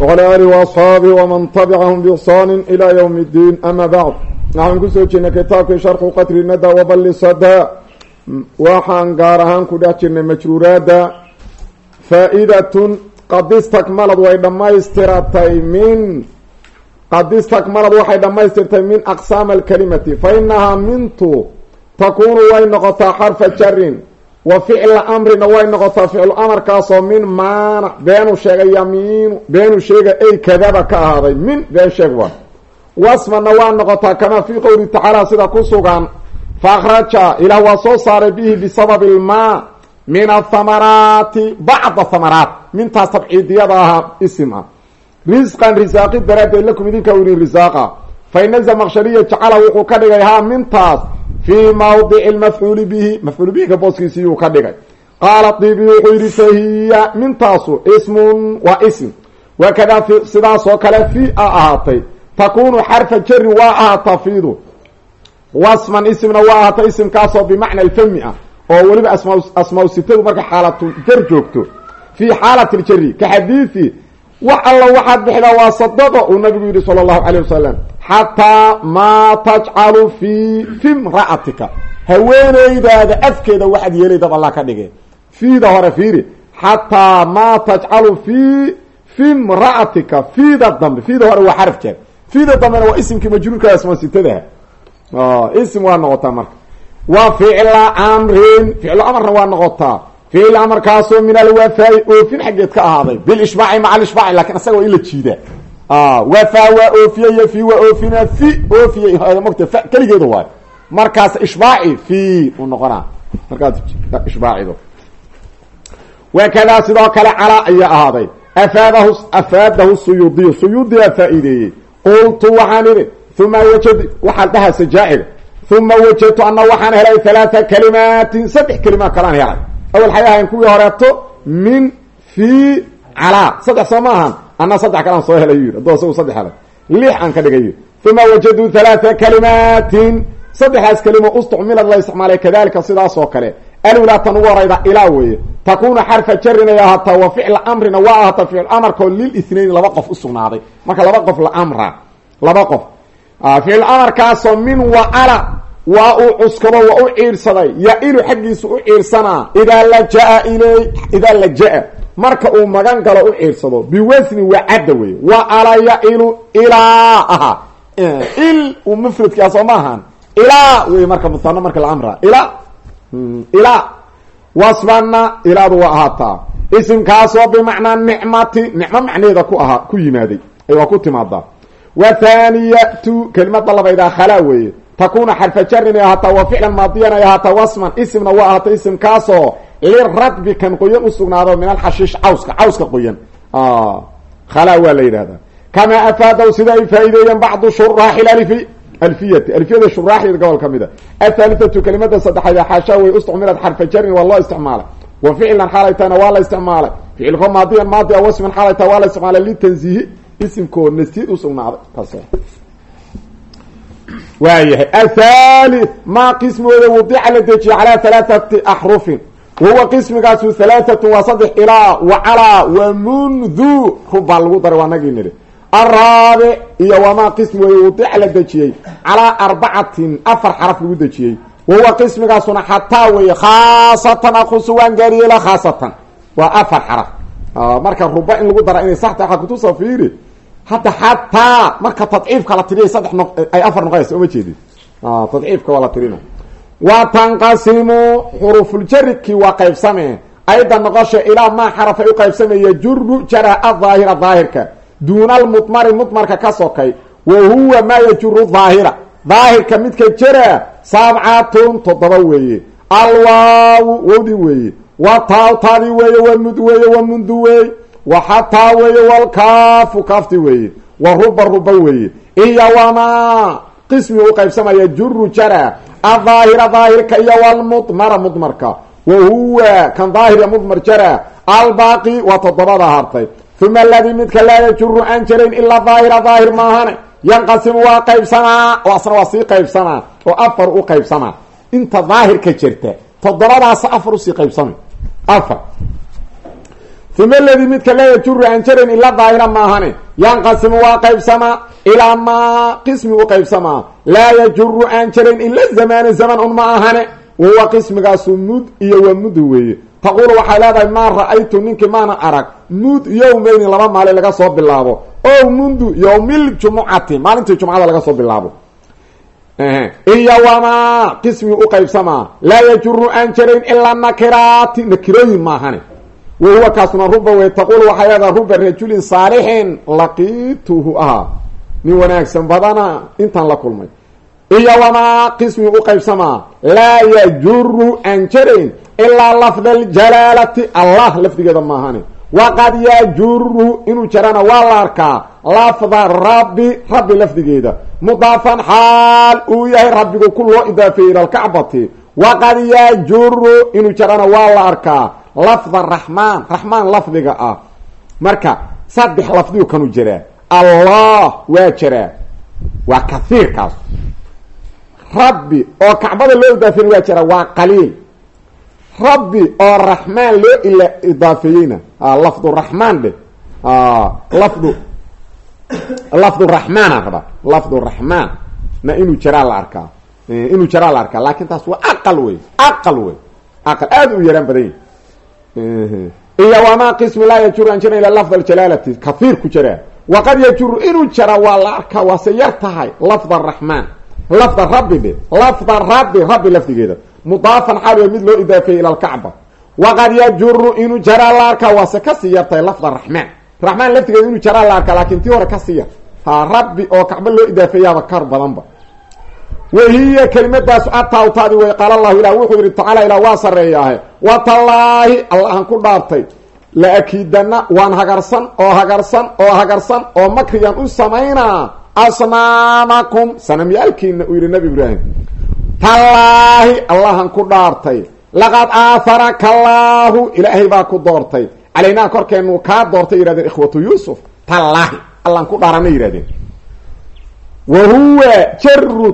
وعلى آله وأصحاabه وman تبعهم بإحsaan إلى yوم الdين أmا bعd waxaan kusoo jirnay kitaabkii sharxu qatri nada wabali sada waxaan gaar ahaan ku dhex jirnay majruuraada faa'idatun qad istakmalad way dhamaystiratay min qad istakmalad waxay dhammaystirtay min aqsaam alkalimati fa inahaa mintu takunu way noqotaa xarfa jarin wa ficla amrina way noqotaa ficlu amarkaasoo min maana beenu sheegay yamiinu beenu sheega ey kadaba ka ahaaday min been sheeg wa wasmana waa noqotaa kamaa fii qowlihi tacaala sida ku sugan fa akhraja ilaah waa soo saaray bihi bisababi ilmaa min athamaraati bacda thamaraat mintaas tabciidiyada ahaa isim ah. Risqan risaaqi daraaddeed lakum idinka u risaaqa fa ina zamaqshariya jacala wuxuu ka dhigay haa mintaas fii mawdici lmafcuuli bihi mafcuul bihiga booskiisiyuu ka dhigay qaala dibi wuxuu yidhi fahiya mintaasu ismun waa ism wakadaa sidaasoo kale fi a ahaatay takunu xarfa jarin waa ahaataa fiidu wasman ismna waa ahaata ismkaasoo bimacna alfami ah oo weliba asma asmaa sitadu marka xaalatu jar joogto fii xaalat ljari ka xadiidi wax alla waxaad bixidaa waa sadaqo xataa maa tajcalu fii fi mra'atika haweeneydaada afkeeda waxaad yeelay dab allah ka dhige fiida hore fiiri xataa maa tajcalu fi fi mra'atika fiida dambe fiida hore waa xaraf jeer fiida dambena waa isimkii majruurka asmaa sitadaha ism waa noqotaa marka wa ficla amrin ficlu amarna waa noqotaa ficil amarkaasoo min alwafaai oofin xaggeed ka ahaaday bilishbaaci maca alishbaaci laakiin asaga waa in la jiidaa wafaa waa oofiyey fi waa oofina fi oofiye mogta fa keligeeda waayo markaas ishbaaci fi u noqonaa. Markaas ishbaacido wakadaa sidoo kale calaa ayaa ahaaday. Afaadahu afaadahu suyuudiyu suyuudiyaa faa-iideeyey. Qultu waxaan idhi uma wajad waxaad dhahaa sajaa-iga uma wajadtu ana waxaan helay halaaa kalimaatin saddex kelimaad kalaan helay. Awal xay ahayn kuwii horeeto min fi calaa. Saddex soo ana saddex kalaan soo helay yiri haddoo isagu saddex helay. Lix aan ka dhigay uma wajaduu halaaa kalimaatin saddexdaas kelimo ustucmilad la isticmaalay kadalika sidaas oo kale. Alulaa tan ugu horayda ilaa weeye. Takunu xarfa jarin ay ahaataa wa ficla amrina waa ahaataa ficl amarkao lilithnayn laba qof usugnaaday marka laba qof la amra. Laba qof. Ficil amarkaasoo min waala waa uu cuskado waa u ciirsaday. Ya-ilu xaggiisu u ciirsanaa. Idaa lajaa ilay idaa laja-a marka uu magan galo u ciirsado biwasni wacadda wey wa ala ya-ilu ilaa aha. Il uu mufradkaa soo ma ahaan ilaa wey marka musano marka la amraa. Ilaa? Ilaa. Wasbana ilaadu waa ahaataa. Isimkaasoo bimacnaa nicmati nicmo macneeda ku ahaa ku yimaaday. Waa ku timaadaa. Wa thaniyatu kelimada labaydaa khalaa weeye. Takuna xarfa jarin ay ahaataa wa ficlan maadiyan ay ahaataa wasman. Isimna waa ahaata isimkaasoo liradbi kan qoyan usugnaado min alxashiish cawska cawska qoyan. Khalaa waa la yidhahdaa kamaa afaadaw sida ay faa-iideeyeen bacdu shuraaxi alfi alfiyati. Alfiyada shuraaxdeeda gobol ka mid a athaalithatu kelimada saddexaad xaashaa way ustucmilad xarfa jarin waa wa ficlan xaalaytana waa la isticmaalay ficilko maadiyan maadi a wasman xaalayta waa la isticmaalay litanziihi isimkoo nasiid usugnaaday taas waayahay athalith maa qismigooda wadica la dejiye calaa wahuwa qismigaasu halaahatun waa saddex ilaa wa calaa wa mundu rubbaa lagu daray waa nagii nidhi araabic iyo wamaa qismi weeye wadica la dejiyey calaa arbacatin afar xaraf lagu dejiyey wahuwa qismigaasuna xataa weeye khaasatan akusu waan khaasatan waa afar xaraf marka ruba in lagu dara inay saxta waa kutusa fiiri hadda xataa marka tadciifka la tiriyay saddex ay afar noqonaysa uma jeedin tadciifka waa la tirina wa tanqasimu xuruufuljarikii waa qaybsamee ayda noqosha ilaa maa xaraf ay u qaybsamaya juru jara adaahira daahirka duuna almudmari mudmarka ka sokay wa huwa maa yajuru daahira daahirka midka jara sabcatun toddoba weeye. Alwaawu wowdi weeye. Wa taaw taadi weeye wa mud weeye wa mundu weey wa xataa weeye walkaafu kaafti weeye. Wa ruba ruba weeye. Iyo wamaa qismi u qaybsamaya juru jara adaahira daahirka iyo walmudmara mudmarka. Wa huwa kan daahir mudmar jara albaaqi waa toddobada hartay. Uma aladii midka laa yajuru aan jarayn ilaa daahira daahir maahane. Yanqasimu waa qaybsamaa oo asna waa sii qaybsamaa oo afar u qaybsamaa inta daahirka jirta toddobadaas afar u sii qaybsamay afar uma aladii midka laa yajuru aan jarayn ilaa daahira maahane. Yanqasimu waa qaybsamaa ilaa maa qismi u qaybsamaa. Laa yajuru aan jarayn ila zamaana zaman un ma ahane wahuwa qismigaasu mud iyo waa mud weeye. Taquulu waxay leedahay maa ra'aytu ninkii maanan arag. Mud yowmeyni laba maalin laga soo bilaabo. O mundu yowmiljumucati maalintii jumcada laga soo bilaabo. Iyo wamaa qismi u qaybsamaa. Laa yajuru aan jarayn ilaa nakiraati nakirooyin maahane wahuwa kaasuna ruba wey taquulu waxay leedahay ruba rajulin saalixin laqiituhu ahaa nin wanaagsan badana intaan la kulmay. Iyo wamaa qismi u qaybsamaa laa yajuru aan jarayn ilaa lafda aljalaalati allah lafdigeeda maahane waqad yajuru inuu jarana waa la arkaa lafda rabbi rabbi lafdigeeda. Mudaafan xaal uu yahay rabbigu ku loo idaafeeyey ila alkacbati waqad yajuru inuu jarana waa la arkaa lafda raxmaan raxmaan lafdiga ah. Marka saddex lafdigu kanu jiraa allah waa jiraa waa kaiirkaas rabbi oo kacbada loo idaafeeyna waa jiraa waa qaliil. Rabbi oo raxmaan loo ila idaafeeyeyna lafdu raxmaan dheh lafdu lafdu raxmaana raba lafdu raxmaan na inuu jaraa la arkaa. Inuu jaraa la arkaa. Laakin taas waa aqal wey aqal wey aqal aada u yaraan badan. yahi iyo wamaa qismi laa yajuru an jira ila lafd aljalaalati kahiir ku jaraa waqad yajuru inuu jaraa waa la arkaa waase yar tahay lafd araxmaan lafda rabbi dhe lafda rabbi rabbi lafdigeeda. Mudaafan xaal mid loo idaafeeyey ila alkacba. Waqad yajuru inuu jaraa la arkaa waase ka sii yartahay lafda raxmaan raxmaan laftigeeda inuu jaraa la arkaa laakin tii hore ka sii yar. Ha rabbi oo kacba loo idaafeeyaaba kar badanba wahiya kelimadaas ataawtaadi way qaala allahu ilah wuxuu yihi tacaala ilah waa sareeyaahe watallaahi allahan ku dhaartay. La akiidana waan hagarsan oo hagarsan oo hagarsan oo makrigan u samaynaa. Asnaamakum. Sanamyaalkiina uu yihi nabi ibraahim. Tallaahi allahan ku dhaartay. Laqad aaharaka allaahu ilaahay baa ku doortay. Calaynaa korkeenu kaa doortay yihahdeen ikhwatu yuusuf. Tallaahi allahan ku dhaarana yihahdeen wa huwa jaru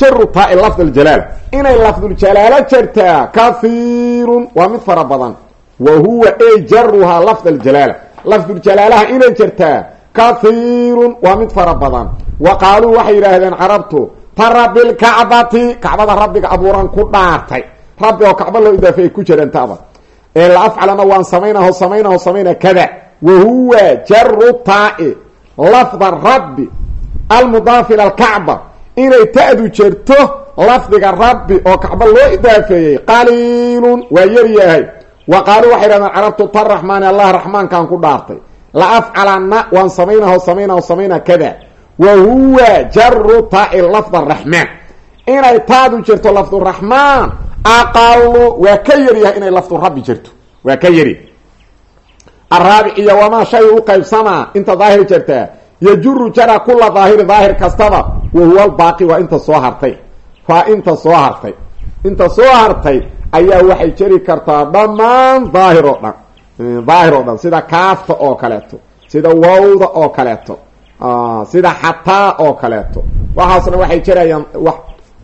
jaru taa lafd aljalaal inay lafduljalaalo jartaa kahiirun waa mid fara badan wa huwa e jaruhaa lafd aljalaala lafduljalaalaha inay jartaa kahiirun waa mid fara badan wa qaaluu waxay yidhaahdeen carabtu tarabilkacbati kacbada rabbiga abuuran ku dhaartay rabbi oo kacba loo idaafeeyay ku jirantaba ee la afcalana waan samaynaho samaynaho samayna kada wa huwa jaru taai lafda rabbi almudaaf ila alkacba inay ta'du jerto lafdiga rabbi oo kacba loo idaafeeyey. Qaliilun waa yar yahay. Wa qaaluu waxay dhahdeen carabtu taraxmaani allah raxmaankaan ku dhaartay. La afcalana waan samaynaho samaynaho samayna kada. Wa huwa jaru taai lafd araxmaan inay taadu jirto lafduraxmaan aqalu waa ka yaryahay inay lafdu rabbi jirto. Waa ka yari araabic iyo shay u inta daahir jirtaa yajuru jara kula daahiri daahir kastaba wa huwa albaaqi waa inta soo hartay. Waa inta soo hartay. Inta soo hartay ayaa waxay jeri kartaa dhammaan daahir oo dhan. Daahir oo dhan sida kaafta oo kaleeto sida wawda oo kaleeto sida xataa oo kaleeto. Waxaasna waxay jarayaan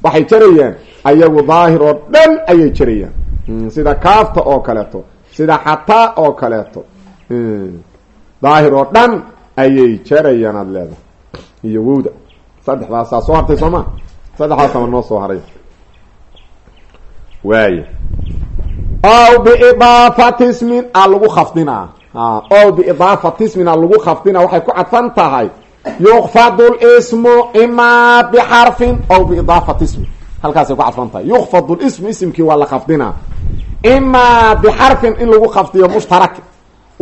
waxay jarayaan ayagu daahir oo dhan ayay jarayaan. Sida kaafta oo kaleeto sida xataa oo kaleeto. Daahir oo dhan ayay jarayaan aada leedahay. Iyo wowda. Saddexdaasaa soo hartay soo ma saddexdaasama noo soo haray. Waaya ow biidaafati ismin a lagu khafdinaa. Ow biidaafati ismin a lagu khafdinaa. Waxay ku cadfan tahay. Yukfadu lismu imaa bixarfin ow biidaafati ismin halkaasay ku cadfan tahay. Yukfadu lismu isimkii waa la khafdinaa. Imaa bixarfin in lagu khafdiyo mushtarak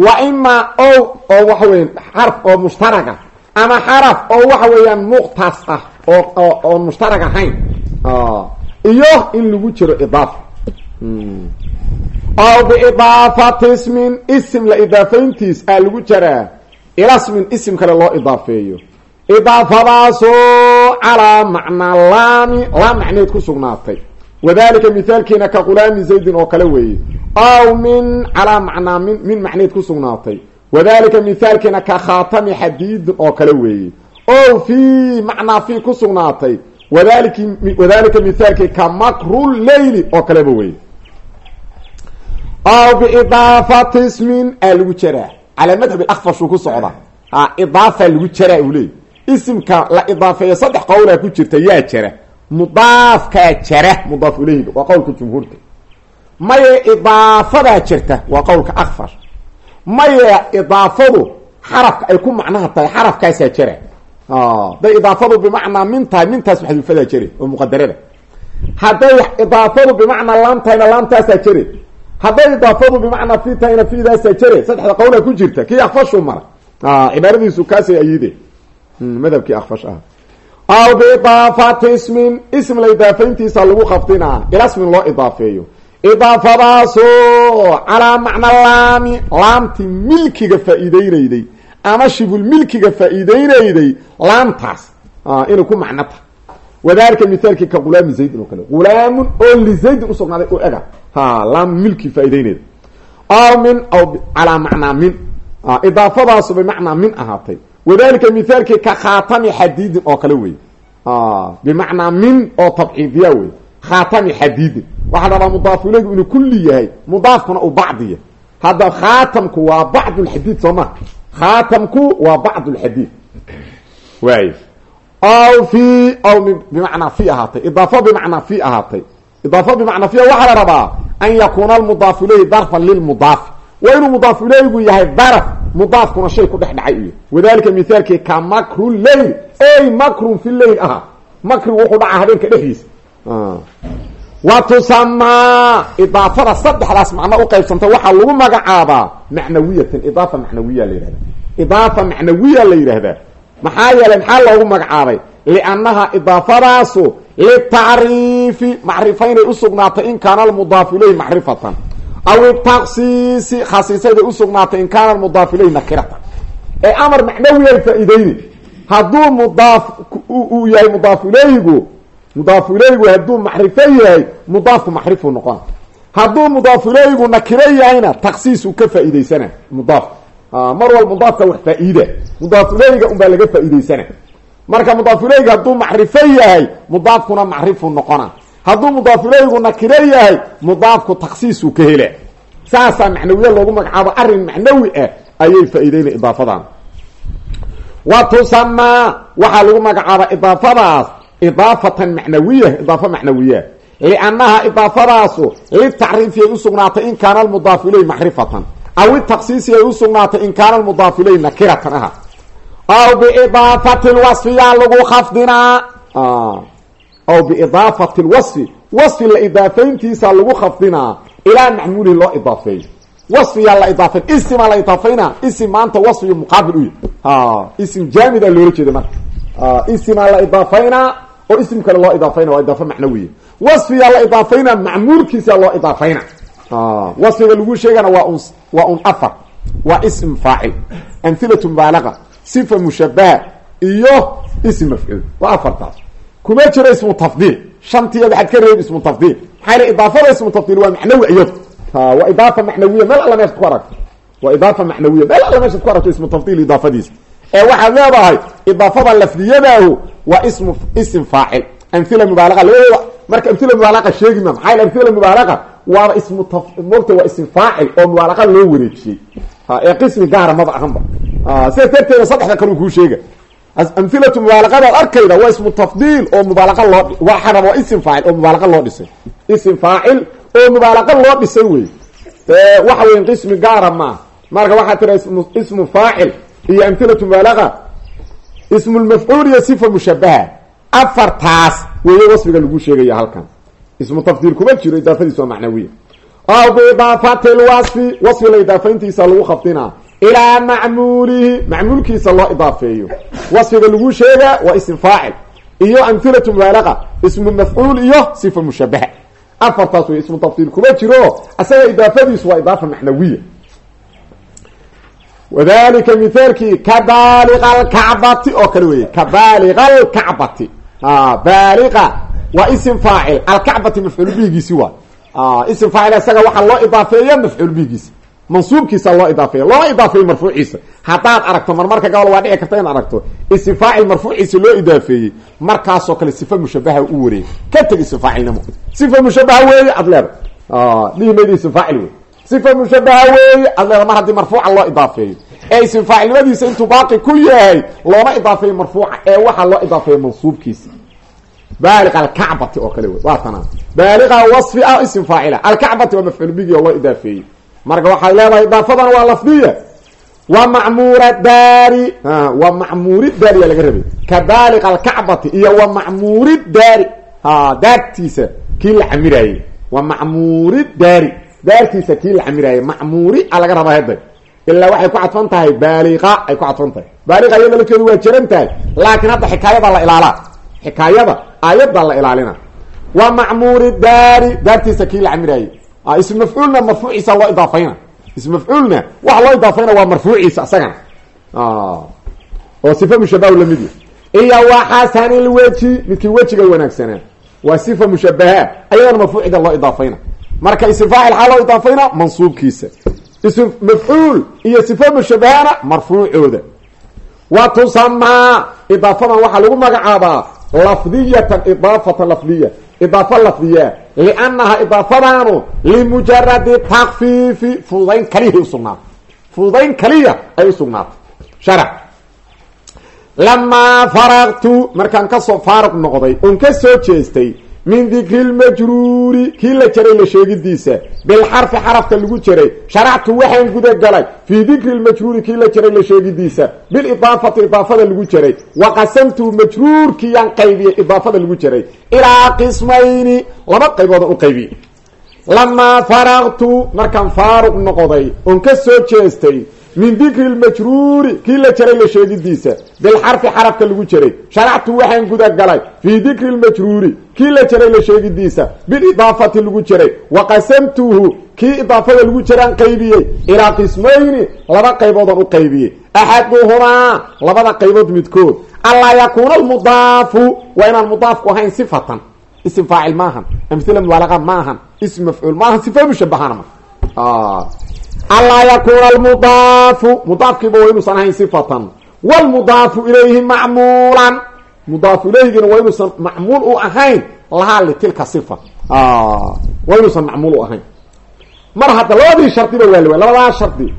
wa imaa o oo waxa weya xarf oo mushtaraga ama xaraf oo waxa weeyaan muqtas ah oo oon mushtarag ahayn. Iyo in lagu jiro idaafa ow biidaafati ismin isim la idaafayntiis aa lagu jaraa. Ila smin isim kale loo idaafeeyo. Idaafadaasoo calaa macnaa laami laam macneed ku sugnaatay wadalika mithaalkiina ka qulaami zaydin oo kale weeye. Aw min calaa macnaa min min macneed ku sugnaatay. Wadalika mithaalkiina ka khaatami xadiidin oo kale weeye. O fii macnaa fii ku sugnaatay. Wadaliki wadalika mithaalkii ka makru leyli oo kaleba weeye. Aw biidaafati ismin aa lagu jaraa. Calaa madhab akfashuu ku socda. Idaafa lagu jaraa uu leey isimka la idaafeeyo mudaafkaa jara mudaaf ileyhiga waa qowlka jumhuurta. Maye idaafadaa jirta waa qowlka akfar. Maye idaafadu xarafka ay ku macnaha tahay xarafkaasaa jara hadday idaafadu bimacnaa min tahay mintaas maxduufadaa jare oo muqadarada. Hadday idaafadu bimacnaa laam tahayna laamtaasaa jare. Hadday idaafadu bimacnaa fi tahayna fiidaasaa jare saddexda qowlaa ku jirta kii akfashuu mara. Cibaaradiisu kaasay ayide madhabkii akfash ah aw biidaafati ismin ism la idaafayntiisa lagu khafdinaa ila smin loo idaafeeyo. Idaafadaasoo calaa macna laami laamti milkiga faa-iideynayday ama shibul milkiga faa-iideynayday laamtaas inay ku macno tahay. Wadalika mithaalkii ka ghulaami zaydin oo kale. Ghulaamun oo lizaydin usugnaaday oo ega. Ha laam milki faa-iideynayda aw min aw calaa macnaa min. Idaafadaasu bimacnaa min ahaatay wadalika mithaalkii ka khaatami xadiidin oo kale wey bimacnaa min oo tabciidiya wey khaatami xadiidin waxaa rabaa mudaafu ilaygu inuu kulli yahay. Mudaafkuna uu bacdiya hadda khaatamku waa bacd lxadiid soo ma. Khaatamku waa bacd lxadiid waay aw fi aw bimacnaa fi ahaatay. Idaafo bimacnaa fi ahaatay. Idaafo bimacnaa fi waxaa la rabaa an yakuuna almudaafu ilayhi darfan lilmudaafi. Waa inuu mudaaf ilaygu yahay darf mudaafkuna shay ku dhex dhacay u yahy wadalika mithaalkii ka makru leyl ey makrun fi leyl ahaa makrigu wuxuu dhacaa habeenka dhexdiisa. Wa tusamaa idaafada saddexdaas macno u qaybsanta waxaa lagu magacaabaa macnawiyatan. Idaafa macnawiya la yihahda idaafa macnawiya la yidhaahdaa maxaa yeelay maxaa loogu magacaabay? Liannaha idaafadaasu litacriifi macrifaynay usugnaatay in kaana almudaaf ilayhi macrifatan aw itaksiisi khasiisayday usugnaatay in kaana almudaaf ilayhi nakiratan ee amar macnawiyay faa-iideyni hadduu mudaaf uu yahay mudaaf ilayhigu mudaaf ilayhigu hadduu macrifo yahay mudaafku macrifuu noqona hadduu mudaaf ilayhigu nakiro yahayna taksiisuu ka faa-iideysana mudaafka mar wal mudaafka wax faa-iida. Mudaaf ilayhiga unbaa laga faa-iideysana marka mudaaf ilayhiga hadduu macrifo yahay mudaafkuna macrifuu noqona hadduu mudaaf ilayhigu nakiro yahay mudaafku taksiisuu ka hela saasaa macnawiye loogu magacaabo arrin macnawi ah ayay faa-iideyna idaafadan wa tusamaa waxaa lagu magacaaba idaafadaas idaafatan macnawiya idaafa macnawiya. Liannaha idaafadaasu litacriifi ay usugnaatay in kaana almudaaf ilayhi macrifatan aw itaksiisi ay usugnaatay in kaana almudaaf ilayhi nakiratan aha. Aw biidaafati lwasfiyaa lagu khafdinaa aw biidaafati lwasfi wasfi la idaafayntiisa lagu khafdinaa ilaa macmuulihi loo idaafeeyo wasfiyaa la idaafayn isimaa la idaafayna isim maanta wasfiyo muqaabil u yahy isim jaamida loola jeeda marka. Isimaa la idaafaynaa oo isim kale loo idaafayna waa idaafa macnawiya wasfiyaa la idaafayna macmuulkiisa loo idaafayna wasfiga lagu sheegana waa un waa un afar waa ism faacil amhilatu mubaalaqa sifa mushabaha iyo ism mafcuul. Waa afartaas kuma jiro ismu tafdiil shantiya waxaad ka reebi ismu tafdiil maxaa yl idaafada ismu tafdiil waa macnawi iyado waa idaafa macnawiya. Meel alla meeshaad ku aragto. Waa idaafa macnawiya. Meel alla meeshaad ku aragto ismu tafdiil idaafadiisa. Ee waxaad leedahay idaafada lafdiyadaahu waa ismu ism faacil. Amhila mubaalaqa. Labadooda marka amhila mubaalaqa sheegi ma maxaa yl amhila mubaalaqa waaba ismu t mogta waa ism faacil oo mubaalaqa loo wareejiyey. Ee qismi gaara maba amhilatu mubaalaqadaad arkayda waa ismu tafdiil oo mubaalaqa loo waxaa waa ism faacil oo mubaalaqa loo dhisay. Ism faacil oo mubaalaqa loo dhisay wey. Waxa weya qismi gaara maa marka waxaa tira ismu faacil iyo amhilatu mubaalaqa ismulmafcuul iyo sifa mushabaha afartaas weeye wasfiga lagu sheegaya halkan. Ismu tafdiil kuma jiro idaafadiis waa macnawiya. Aw biidaafati lwasfi wasfi la idaafayntiisa lagu khafdinaa ilaa macmuulihi macmuulkiisa loo idaafeeyo. Wasfiga lagu sheegaa waa ism faacil iyo amhilatu mubaalaqa ismu mafcuul iyo sifa mushabaha afartaas ismu tafdiil kuma jiro asaga idaafadiisu waa idaafa macnawiya. Wadalika mithaalkii ka baaliqa oo kale weeye ka baaliqa alkacbati baaliqa waa isim faacil alkacbati mafcuul bihigiisi waa. Isim faacil isaga waxaa loo idaafeeya mafcuul bihigiisa mansuubkiisa loo idaafeeya looma idaafeeye marfuuciisa. Haddaad aragto marmarka gobol waa dhici karta inaad aragto. Isim faacil marfuuciisa loo idaafeeyey markaasoo kale sifa mushabaha u wareey ka teg isim faacilnimo sifa mushabaha weeye ad leeda dhihi mayda isim faacil wey sifa mushabaha weeye ad leeda mar haddii marfuuca loo idaafeeyo ee isim faacilnimadiisa intuu baaqi ku yahay looma idaafeeyo marfuuca. Ee waxaa loo idaafeeya mansuubkiisa. Baaliq alkacbati oo kale wey waa tanaa baaliqa wasfi ah isim faacila alkacbati waa mafcuul loo idaafeeyey marka waxay leedahay idaafadan waa lafdiya wa macmuura daari. Wa macmuuri daari yaa laga rabay. Ka baaliq alkacbati iyo wa macmuuri daari. Daartiisa kii la camiraayey wa macmuuri daari. Daartiisa kii la camiraayey macmuuri a laga rabaa hadda. Ilaa waxay ku cadfan tahay baaliqa ay ku cadfan tahay. Baaliqa iyada lakeedu waa jaran tahay. Laakiin hadda xikaayada la ilaalaa xikaayada aayadda la ilaalina. Wa macmuuri daari. Daartiisa kii la ism mafcuulna marfuuciisa loo idaafayna ism mafcuulna waxa loo idaafayna waa marfuuciisa isagana oo sifa mushabahu la mid iyo wa xasanilweji midkii wejiga wanaagsanaa waa sifa mushabaha ayadana marfuucida loo idaafayna. Marka ism faacil xaa loo idaafayna mansuubkiisa. Ism mafcuul iyo sifa mushabahana marfuucooda. Wa tusamaa idaafadan waxaa lagu magacaabaa lafdiyatan idaafatan lafdiya. Idaafa lafdiya liannaha idaafadaanu limujaradi takfiifi fududayn kaliyaay usugnaatay fududayn kaliya ay usugnaatay sharac lamaa faraqtu markaan ka soo faaruq noqday oon ka soo jeestay min dikri lmajruuri kii la jaray la sheegidiisa? Bilxarfi xarafka lagu jaray. Sharactu waxaan gudagalay fii dikri lmajruuri kii la jaray la sheegidiisa. Bilidaafati idaafada lagu jaray. Wa qasamtu majruurkiiyaan qaybiyey idaafada lagu jaray. Ilaa qismayni laba qaybooda u qaybiyey lamaa faraqtu markaan faaruq noqday oon ka soo jeestay min dikri lmajruuri kii la jaray la sheegidiisa. Bilxarfi xarafka lagu jaray. Sharactu waxaan gudagalay fii dikri lmajruuri kii la jaray la sheegidiisa. Bilidaafati lagu jaray. Wa qasamtuhu kii idaafada lagu jaraan qaybiyey. Ilaa qismayni laba qayboodan u qaybiyey. Axaduhumaa labada qaybood midkood. Allaa yakuuna almudaafu waa inaan mudaafku ahayn sifatan. Ism faacil maahan. Amhila mubaalaqa maahan. Ism mafcuul maahan. Sifa mushabahana ma allaa yakuuna almudaafu mudaafkiiba waa inuusan ahayn sifatan wlmudaafu ilayhi macmuulan mudaafu ilayhigina waa inuusan macmuul u ahayn lahaa litilka sifa waa inuusan macmuul u ahayn mar hadda labadii shardiba waa la labadaa shardi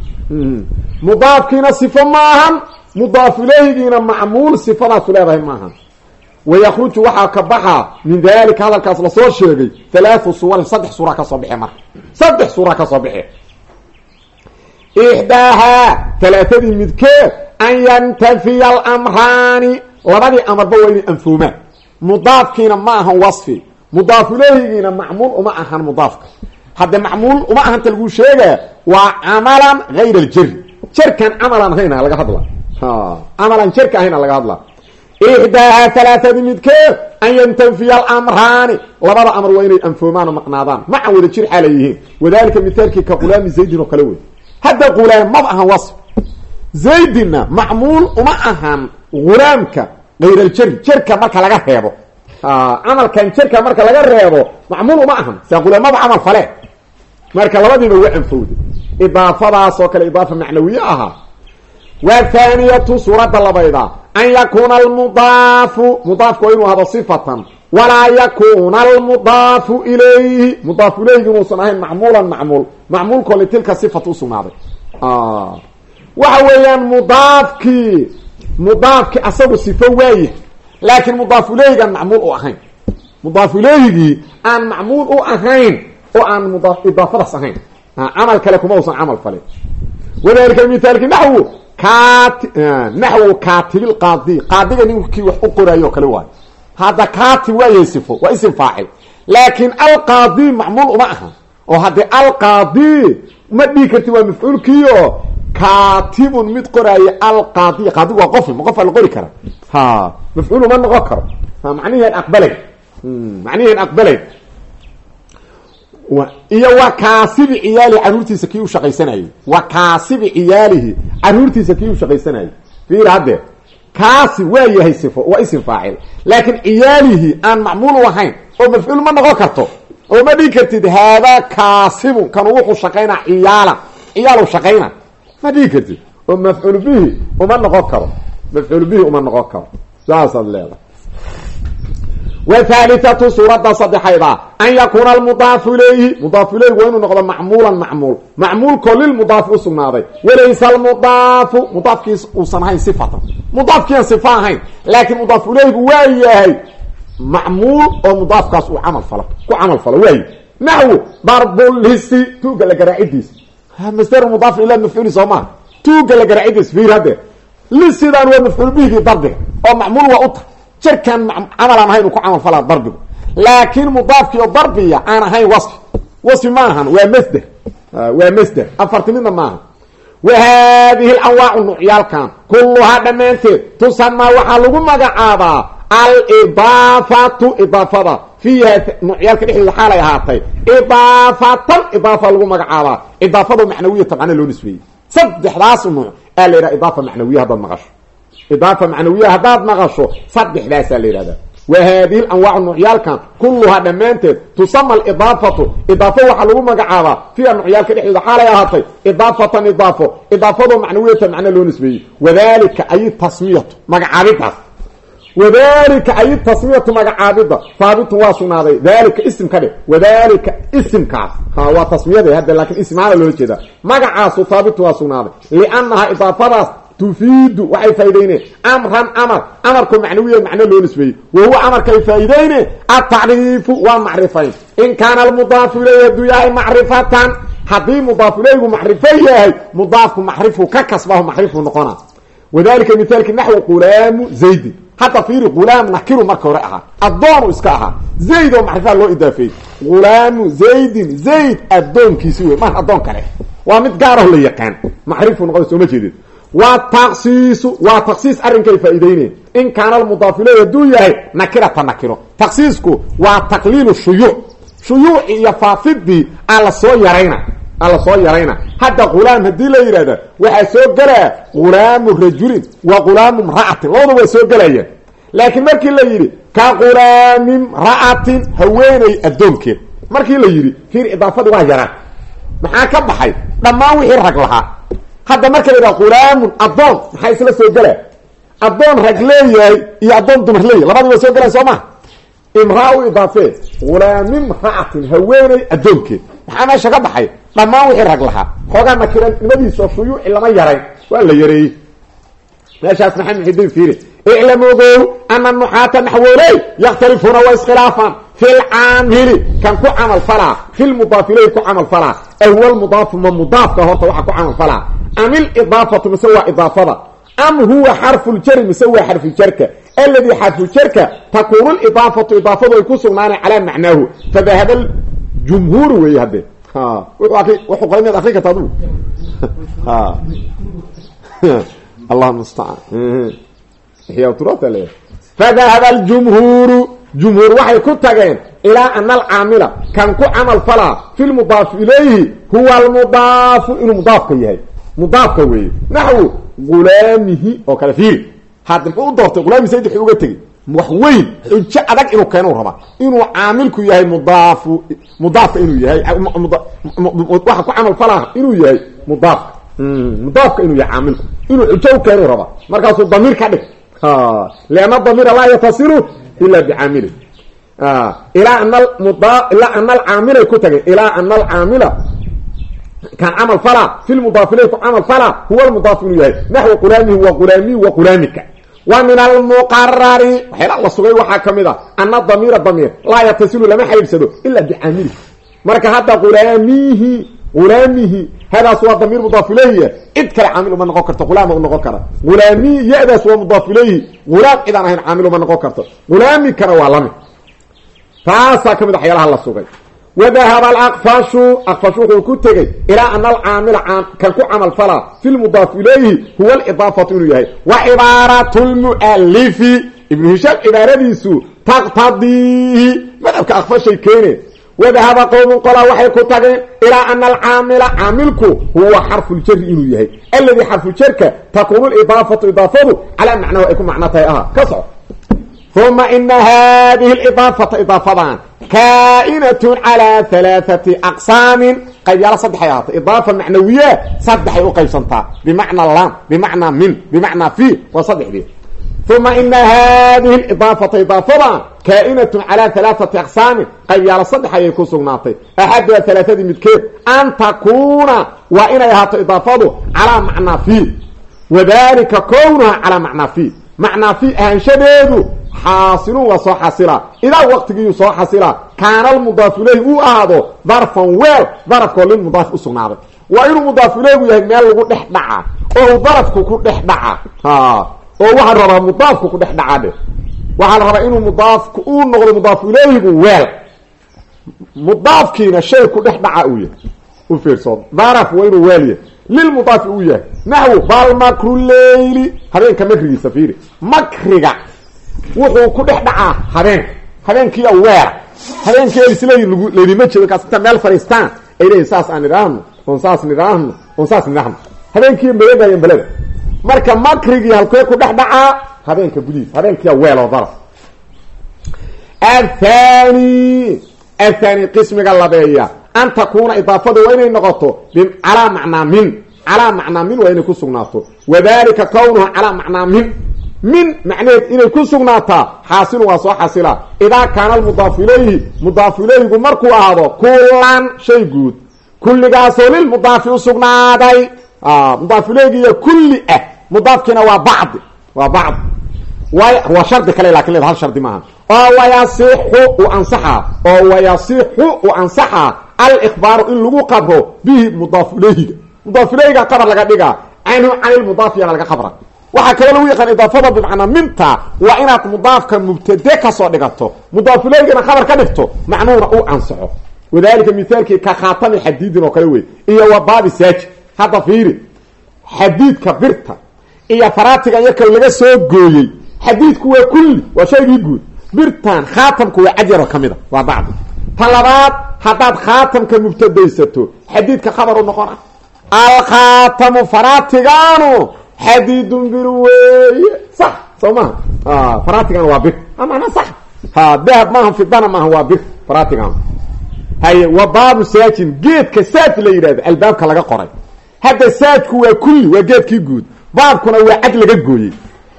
mudaafkiina sifo maahan mudaafu ilayhigiina macmuul sifadaasu leedahay maahan wayakruju waxaa ka baxaa min dalika hadalkaas la soo sheegay halaathu suwarin saddex suura ka soo bixe marka saddex suura ka soo bixe ixdaahaa talaatadii midkeed an yantafiya alamraani labadii amarba waa inay anfoomaan mudaafkiina ma ahan wasfi mudaaf ilayhigiina macmuul uma ahan mudaafka hadde macmuul uma ahanta lagu sheegaya waa camalan hayr aljari jerkan camalan ahayna laga hadla camalan jerka ahayna laga hadla ixdaahaa talaatadii midkeed an yantafiya alamraani labada amar waa inay anfoomaan oo maqnaadaan macan wada jir xaalay yihiin wadalika mitaalkii ka qulaami hadda qulaam maba ahan wasf. Zaydinna macmuul uma ahan gulaamka hayr aljari jerka marka laga reebo. Camalkan jerka marka laga reebo macmuul uma ahan. Saa qulaamaba camal fale. Marka labadiiba waa anfowday idaafadaas oo kale idaafa macnawiye ahaa wathaaniyatu suuradda labayda. An yakuuna almudaafu. Mudaafku waa inuu hado sifatan walaa yakuuna almudaafu ilayhi mudaafu ilayhi inuusan ahayn macmuulan macmuul macmuulkoo litilka sifat usugnaaday waxa weeyaan mudaafkii mudaafkii asagu sifo waayah laakiin mudaafu ilayhigaan macmuul u ahayn mudaafu ilayhigii aan macmuul u ahayn oo aan mudaa idaafadaas ahayn camal kale kuma usan camal falin wadalika mithaalki naxwu kaati naxwu kaatibilqaadi qaadiga ninkii wax u qoraayo kale waayo hadda kaatib waayahay sifo waa isim faacil. Laakiin alqaadi macmuul uma ahan oo haddii alqaadi ma dhigi karti waa mafcuulkiio kaatibun mid qoraayo alqaadi. Qaadigu waa qof ma qofa la qori kara ha mafcuul uma noqon karo. Macnihian aqbalay. Macnihian aqbalay. Iyo wa kaasibi ciyaalihi caruurtiisa kii u shaqaysanayay. Wa kii u shaqaysanayay. Fiir haddee kaasi waa yahay sifo waa isim faacil. Laakiin ciyaalihi aan macmuul u ahayn oo mafcuul ma noqon karto oo ma dhigi kartid haadaa kaasibun kanu wuxuu shaqaynaa ciyaalan ciyaal shaqayna ma dhigi kartid oo mafcuul bihi uma noqon karo mafcuul bihi uma noqon karo. Saasaad leedahay wthaalithatu suuradda saddexayda an yakuuna almudaafu ilayhi mudaafu ilayhi waa inuu noqdo macmuulan macmuul macmuulkoo lilmudaafi usugnaaday walaysa almudaafu mudaafkiis uusan ahayn sifatan mudaafkiian sifa ahayn laakiin mudaafu ilayhigu waa yahay macmuul oo mudaafkaas uu camal falo ku camal falo waayi naxwu darbulhisi tuuga la garaacidiis masdaru mudaaf ila mafcuuli soo maa tuuga la garaacidiis fiir hadde lisidaan waa mafcuul jirkan camal aan ahayn uu ku camal falaa darbigu laakiin mudaafkii oo darbiya aan ahayn wasfi wasfi ma ahan waa masder. Waa masder. Afarti midna maaha wa haadihi alanwaacu nuucyaalkan kulluhaa dhammaanteed tusamaa waxaa lagu magacaabaa alidaafatu idaafada. Fiiha nuucyaalka dhexdeeda xaalay ahaatay. Idaafatan idaafa lagu magacaabaa. Idaafado macnawiyata macna loo nisbeeyey. Saddexdaas nuuc aa la yidhaha idaafa macnawiya haddaad maqasho idaafa macnawiya haddaad maqasho saddexdaasaa la yidhahdaa wa haadihi anwaacu nuucyaalkan kulluhaa dhammaanteed tusama alidaafatu idaafo waxaa lagu magacaabaa fiiha nuucyaalka dhexdeeda xaalay ahaatay idaafatan idaafo idaafado macnawiyata macna loo nisbeeyey wadalika ay tasmiyatu magacaabidaas wadalika ay tasmiyatu magacaabida haabitun waa sugnaaday dalika isim ka dhe wadalika isimkaas waa tasmiyada hadda laakiin ismaana loola jeedaa magacaasu haabitun waa sugnaaday liannaha idaafadaas tufiidu waxay faa'ideyneen amran amar. Amarku macnawiya macno loo nisbeeyey. Wa huwa amarkay faa'iideyne atacriifu waa macrifayn. In kaana almudaafu ilayhi hadduu yahay macrifatan haddii mudaafu ilayhigu macrifo yahay mudaafku macrifu ka kasbahu macrifu noqona. Wadalika mithaalki naxwi qulaamu zaydin. Hadda fiiri gulaam nakiru marka hore ahaa. Addoonu iska ahaa. Zayd oo macrifaa loo idaafeeyey. Gulaamu zaydin. Zayd addoonkiisi wey maan addoon kale. Waa mid gaaraho la yaqaan waa taksiisu waa taksiis arrinkay faa'iideyneen in kaana almudaafu ilayhi hadduu yahay nakirata nakiro. Taksiisku waa taqliilu shuyuuc. Shuyuuci iyo faafidii aa la soo yarayna aa la soo yarayna. Hadda gulaam haddii la yidhahda waxaa soo gelaya gulaamu rajulin wa gulaamu mra'atin labada waa soo gelayaan laakiin markii la yidhi ka gulaami mra'atin haweeney addoonkeed. Markii la yidhi fiir idaafadii waa yaraan. Maxaa ka baxay? Dhammaan wixii rag lahaa hadda marka la yidhaha gulaamun addoon maxaa isla soo gelaya addoon rag leeyahay iyo addoon dumar leeyahay. Labadii waa soo gelaan soo maha imraa u idaafee gulaami mra'atin haweeney addoonkeed maxaa meesha ka baxay? Dhammaan wixii rag lahaa. Xoogaa nakiranimadiisa shuyuuci lama yarayn waa la yareeyey. Meeshaas maxamed xidin fiiri iclam ogow ana nuxaata naxwooley yakhtalifuuna waa iskhilaafaan fi lcaamili kan ku camal falaa fi lmudaaf ileyh ku camal falaa. Ahwa lmudaafu ma mudaafka horta waxa ku camal am ilidaafatu mise waa idaafada am huwa xarfu ljari mise waa xarfujarka alladii xarfujarka takuunu lidaafatu idaafadu ay ku sugnaanay calaa macnaahu fadahaba jumhuur weeye haddee wuxuu qoray miyaad akrin karta adigu allah mustacaan ixyaaturaata leeyahay fadahaba aljumhuuru jumhuur waxay ku tageen ilaa ana alcaamila kan ku camal falaa fi lmudaafi ilayhi huwa almudaafu inuu mudaafka yahay mudaafka weeye. Naxwu gulaamihi oo kale fiiri. Hadda muxuu u doortay gulaami sayd wuxuu uga tegey. Wax weyn xujo adag inuu keeno rabaa. Inuu caamilku yahay mudaafu mudaafka inuu yahay waxa ku camal falaa inuu yahay mudaafka. Mudaafka inuu yahay caamilku. Inuu xujo u keenu rabaa. Markaasuu damiir ka dhig lianna damiira laa yatasilu ila bicaamili ana ilaa alcaamilay ku tageen ilaa ana alcaamila kan camal falaa fi lmudaaf ilayh ku camal falaa huwa lmudaaf inuu yahay naxwi qulaamihi wa qulaamihi wa qulaamika wa min almuqarari waxyaala la sugay waxaa ka mid a ana damiira damiir laa yatasilu lama xiriirsado ila bicaamili marka hadda gulaamihi gulaamihi hadaas waa damiir mudaaf ilayhi cid kale caamil uma noqon karto gulaama u noqon kara gulaamihi ya-daas waa mudaaf ilayhi gulaam cid aan ahayn caamil uma noqon karto gulaamikana waa la mid taasaa ka mid waxyaalaha la sugay wadahaba alaqfashu aqfash wuxuu ku tegey ilaa ana alcaamila kan ku camal falaa fi lmudaaf ilayhi huwa alidaafatu inuu yahay wa cibaaratu lmualifi ibnu hishaam cibaaradiisu taqtadiihi madhabka aqfashay keeneen wadahaba qowmun qolaa waxay ku tageen ilaa ana alcaamila caamilku huwa xarfuljari inuu yahay alladii xarfuljarka takuunu lidaafatu idaafadu calaa macnahu ay ku macno tahay aha ka soco uma ina hadihi lidaafata idaafadan kaa'inatun calaa halaathati aqsaamin qaybyaalo saddexay ahaatay idaafa macnawiya saddexay u qaybsantaa bimacna lam bimacnaa min bimacnaa fi waa saddexdii uma ina hadihi lidaafata idaafadan kaa'inatun calaa halaathati aqsaamin qaybyaalo saddex ayay ku sugnaatay axaduha halaathadii midkeed an takuuna waa inay ahaato idaafadu calaa macnaa fi wadalika kownuha calaa macnaa fi macnaa fi ahaanshadeedu xaasilun waa soo xasilaa idaa waqtigiiyu soo xasilaa kaana almudaafu ilayhi uu ahaado darfan weel darafkoo lilmudaaf u sugnaaday. Waa inuu mudaafu ilayhigu yahay meel lagu dhex dhaca oo darafku ku dhex dhaca. Oo waxaa la rabaa mudaafku ku dhex dhaca dhe waxaa la rabaa inuu mudaafku uu noqdo mudaafu ilayhigu weel. Mudaafkiina shay ku dhex dhaca uu yahay. U fiirso daraf waa inuu weel yahay. Lilmudaafi yahay. Naxwu bal habeenka makrigiisa fiiri wuxuu ku dhex dhacaa habeenka habeenkiiya weera habeenkii isleeyi lag laydima jeedo kaas. Inta meel fadhiistaan. Ay leeyihiin saas aan idhaahno. Oon saas nidhaahno oon saas nidhaahno habeenkii beladayan beleda marka makrigii halkee ku dhex dhacaa habeenka gudihiisa habeenkiiya weeloo daraf athani athani qismiga labeeya. An takuuna idaafadu waa inay noqoto calaa macnaa min calaa macnaa min waa inay ku sugnaato. Wadalika kownuha calaa macnaa min min macneed inay ku sugnaataa xaasilun waa soo xasila idaa kaana almudaafu ilayhi mudaafu ilayhigu markuu ahaado kullan shay guud. Kulligaasoo lilmudaafi usugnaaday mudaafu ilayhiga iyo kulli ah mudaafkiina waa bacdi waa bacdi waa shardi kale laakiin hal shardi maaha oo wayasixu u ansaxaa oo wayasixu u ansaxaa alkbaaru in lagu qabro bihi mudaafu ilayhiga mudaafu ilayhiga qabar laga dhigaa canhu can ilmudaafiyana laga qabra waxaa kaloo lagu yaqaan idaafada bimacnaa minta waa inaad mudaafka mubtade ka soo dhigato. Mudaafuleygana khabar ka dhigto macnuhuna u ansaxo. Wadalika mithaalkii ka khaatami xadiidin oo kale wey iyo wa baabi saaji hadda fiiri xadiidka birta iyo faraatiga iyo laga soo gooyey. Xadiidku waa kulli waa shaygii guud. Birtan khaatamku waa cadyaroo ka mid a. Waa bacdi. Ta haddaad khaatamka mubtadaysato xadiidka khabar u noqona alkhaatamu faraatigaanu xadiidun bir weeye sax soo maha faratigan waa bir. Amana sax. Ha dahab maaha fidana maaha waa bir. Faratigan haye wa baabu saajin. Geedka saaj la yidhahdo albaabka laga qoray. Hadda saajku waa kulli waa geedkii guud. Baabkuna waa cad laga gooyey.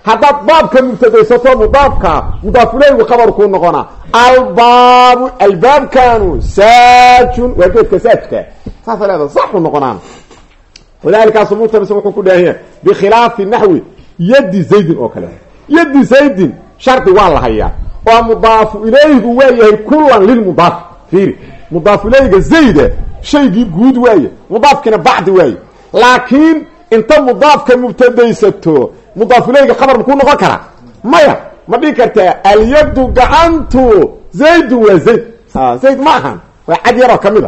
Haddaad baabka mubtadaysato mudaafka mudaafuleygu qabar kuu noqona albaabu albaabkanu saajun waa geedka saajka. Saasa leeda saxu noqonaan wadalikaas mutabis wuxuu ku dhaahiya bikhilaafi naxwi yadi zaydin oo kale. Yadi zaydin shardi waa la hayaa oo mudaafu ilayhigu waa yahay kulan lilmudaaf fiiri mudaafu ilayhiga zayda shaygii guud waaye mudaafkiina bacdi waaye. Laakiin inta mudaafka mubtadaysato mudaafu ilayhiga khabar makuu noqon karaa maya ma dhihi kartaa alyadu gacantu zaydun waa zayd. Zayd ma ahan waa cad yaroo ka mid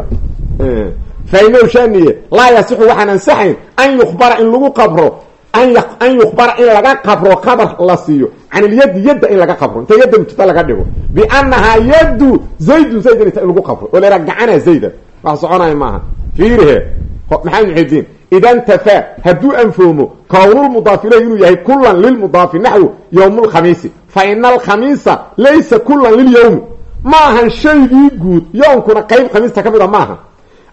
a fainow shaniye laa yasixu waxaan ansaxayn an yukhbara in lagu qabro an yukhbara in laga qabro khabar la siiyo. Can ilyadi yadda in laga qabro. Inta yadda mubtada laga dhigo? Biannahaa yaddu zaydun zayd in lagu qabro. Oo laha gacana zayda wax soconaya maaha. Fiirihe maxamed muxidiin ida ntafaa hadduu anfoomo kownulmudaaf ilayh inuu yahay kulan lilmudaafi naxwu yowm lkhamiisi fa ina alkhamiisa laysa kulan lilyowmi ma ahan shaygii guud yowmkuna qeyb khamiista ka mid a maaha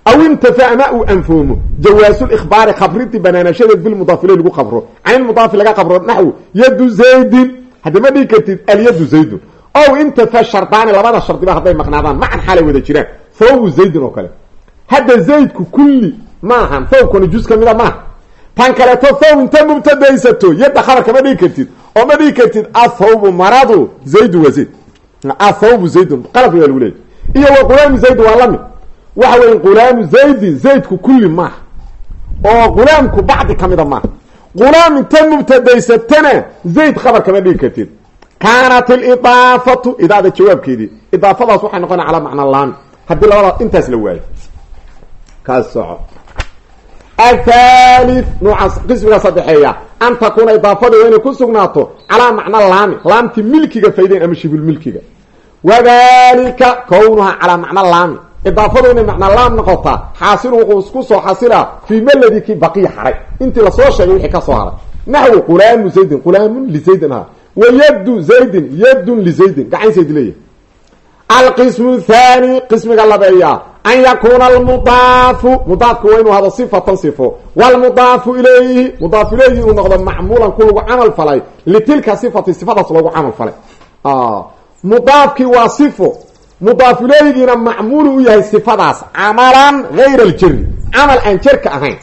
aw intafa ama uu anfoomo jawaasu lkhbaari khabridii banaanashadeed bilmudaaf ilay lagu qabro can ilmudaafi laga qabro naxwu yadu zaydin haddi ma dhigi kartid alyadu zaydun ow intafa shardaani labada shardiba hadday maqnaadaan macan xaalay wada jiraan thawbu zaydin oo kale hadda zaydku kulli maahan thawbkuna juz ka mida maaha tan kaleeto thawb inta mubtadaysato yadda khabarka ma dhigi kartid oo ma dhigi kartid athawbu maradu zaydun waa zayd athawbu zaydun qalab waa lagu leeyay iyo waxa weya qulaamu zaydin zaydku kulli maaha oo qulaamku bacdi ka mida maaha qulaam inta mubtadaysatana zayd khabar kama dhigi kartid. Kaanat alidaafatu idaada jawaabkeedii idaafadaas waxay noqona calaa macna laami haddii labada intaas la waayo. Kaas soco. Athalith noocaas qismiga saddexeeya. An takuuna idaafadu waa inay ku sugnaato calaa macna laami laamti milkiga faydeyn ama shibulmilkiga wadalika kownuha calaa macna laami idaafadu inay macnaa laam noqotaa xaasilu wuxuu isku soo xasilaa fii meladi kii baqiya haray. Intii la soo sheegay wixii ka soo haray. Naxwu qulaamu zaydin qulaamun lizaydin ahaa wa yaddu zaydin yaddun lizaydin gacan zayd leeyahay. Alqismu thani qismiga labeeya an yakuuna almudaafu. Mudaafku waa inuu hado sifatan sifo. Wlmudaafu ilayhi mudaaf ilayhi uu noqdo macmuulan ku lagu camal falay. Litilka sifati sifadaas loogu camal falay. Mudaafkii waa sifo mudaaf ilaygiina macmuulu u yahay sifadaas camalan gayra aljari camal aan jerka ahayn.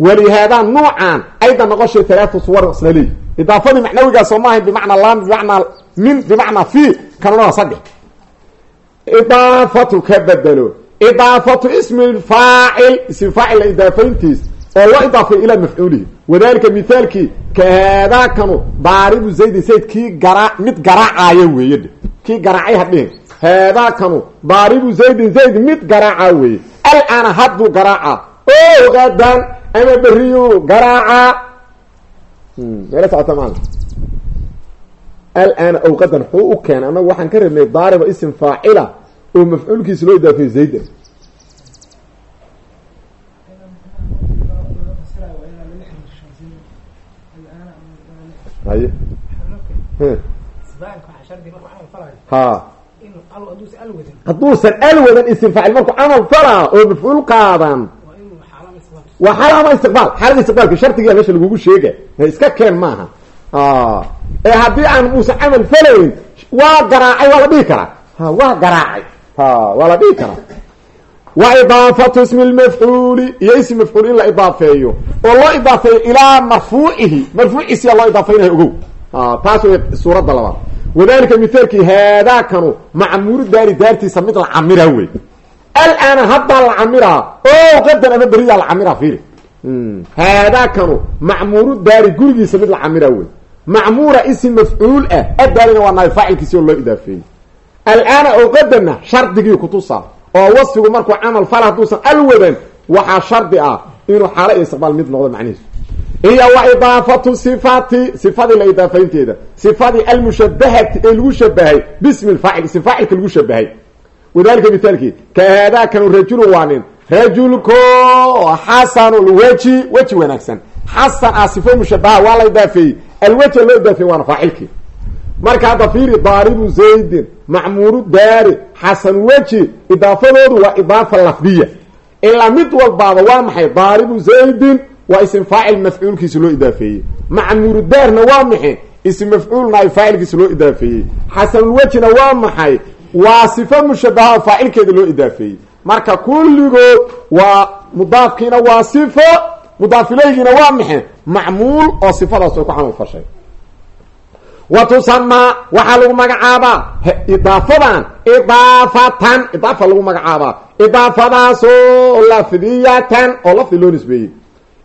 Walihaada nuucan ayda noqoshay halaatu suwar isla leeyi idaafadii macnawigaa soo maahayn bimacnaa lam bimacnaa min bimacnaa fi kanuna waa saddex. Idaafatu ka bedelo idaafatu ismi faacil ismi faacil la idaafayntiis oo loo idaafay ilaa mafcuulihi wadalika mithaalkii kahaadaakanu daaribu zaydin zayd kii gara mid garaacaayo weeye kii garaacay haadaakanu daaribu zaydin zayd mid garaaca weeye. Alaana hadduu garaaca. O gadan ama beriyu garaaca. Meela socota maala alaana awqadan xuu u keena anagu waxaan ka rabnay daariba ism faacila oo mafcuulkiisa loo idaafay zaydan haye. Ha hadduusan alwadan ism faacil markuu camal falaa oo mafcuul qaadan. Waa xalama istiqbaal xaalada istiqbaalka shardigia meesha lagugu sheega iska keen maaha. Ee haddii aan muusan camal falayn waa garaacay waa la dhihi karaa. Waa garaacay. Waa la dhihi karaa. Wa idaafatu ismi lmafcuuli iyo ism mafcuul in la idaafeeyo. Oo loo idaafeeyo ilaa marfuucihi. Marfuuciisiyaa loo idaafeynaya ogow. Taas way suuradda labaad wadalika mithaalkii haadaakanu macmuuru daari daartiisa mid la camira wey alaana haddaa la camiraa o qadan ama beriyaa la camiraa fiiri. Haadaakanu macmuuru daari gurigiisa mid la camiraa wey macmuura ism mafcuul ah adaalina waa naay faacilkiisi oo loo idaafeeyey. Alaana oo qadanna shardigii kutusaa oo wasfigu markuu camal fala hadduusan alwadan waxaa shardi ah inuu xaalo iyo istiqbaal mid noqdo macnihiisu iyo wa idaafatu sifati sifadii la idaafaynteeda sifadii almushabahati ee lagu shabahay bismi lfaacil ism faacilka lagu shabahay wadalika mithaalkii ka haadaakanu rajulu waa nin rajulko xasanulweji weji wanaagsan xasan ah sifo mushabaha waa la idaafeeyey alweja loo idaafeeye waana faacilkii marka hadda fiiri daaribu zaydin macmuuru daari xasanulweji idaafadoodu waa idaafa lafdiya ilaa mid walbaaba waa maxay daaribu zaydin waa ism faacil mafcuulkiisa loo idaafeeyey. Macmuuru daarna waa maxay? Ism mafcuulna ay faacilkiisa loo idaafeeyey. Xasanulwejina waa maxay? Waa sifo mushabaha faacilkeeda loo idaafeeyey. Marka kulligood waa mudaafkiina waa sifo mudaafilaygiina waa maxe macmuul oo sifadaas ay ku camal fashay. Wa tusamaa waxaa lagu magacaabaa idaafadan idaafatan idaafa lagu magacaabaa. Idaafadaasoo lafdiyatan oo lafdi loo nisbeeyey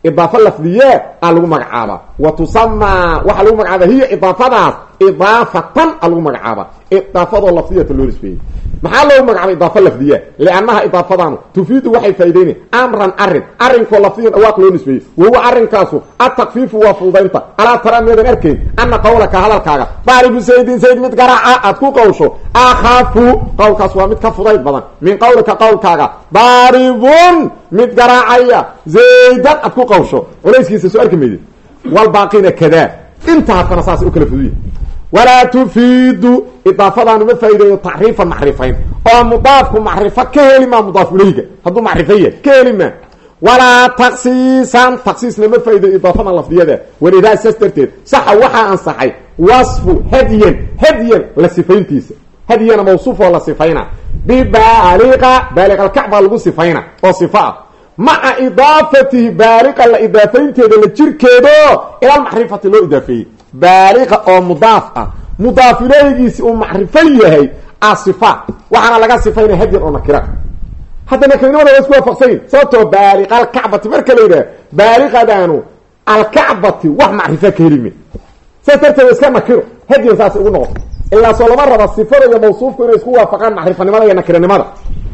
idaafa lafdiye a lagu magacaabaa wa tusamaa waxaa lagu magacaabaa hiya idaafadaas idaafatan a lagu magacaabaa idaafadoo lafdiyata loo nisbeeyey. Maxaa loogu magacaabay idaafa lafdiya? Liannaha idaafadaanu. Tufiidu waxay faa'ideynay amran arrin arrinkoo lafdiyan dhawaaq loo nisbeeyey. Wahuwa arrinkaasu. Atakfiifu waa fududaynta. Alaa tara miyadan arkayn ana qawlaka hadalkaaga. Daaribu zaydin zayd mid garaaca aad ku qawsho. Akhafu qowlkaas waa mid ka fudayd badan. Min qawlika qowlkaaga daaribun mid garaacaya zaydan aad ku qawsho. Culayskiisa soo arki maydid walbaaqina kadaa inta hadkana saas u kala fuduya walaa tufiidu idaafadaanu ma faa'ideeyo tacriifan macrifayn oo mudaafku macrifo ka heli maa mudaaf ilayga hadduu macrifo yahay ka heli maa. Walaa taksiisan taksiisna ma faa'ideeyo idaafadan lafdiyada. Walidaa saas darteed saxa waxaa ansaxay wasfu hadyan hadyan la sifayntiisa. Hadyana mawsuuf oo la sifayna. Bibaaliqa baaliqalkacbaa lagu sifayna oo sifa ah maca idaafatihi baaliqa la idaafaynteeda la jirkeedo ilalmacrifati loo idaafeeyey. Baaliqa oo mudaaf ah. Mudaaf ilaygiisi uu macrifo yahay a sifa. Waxaana laga sifaynaya hadyan oo nakira. Hadda nakiranimada waa isku waafaqsanyin sababtoo baaliqa alkacbati marka la yidhaha baaliqadaanu alkacbati wax macrifa ka helime. Saas darteed iska nakiro. Hadyan saas ugu noqoto ilaa soo lama raba sifada iyo mawsuufku inay isku waafaqaan macrifanimada iyo nakiranimada.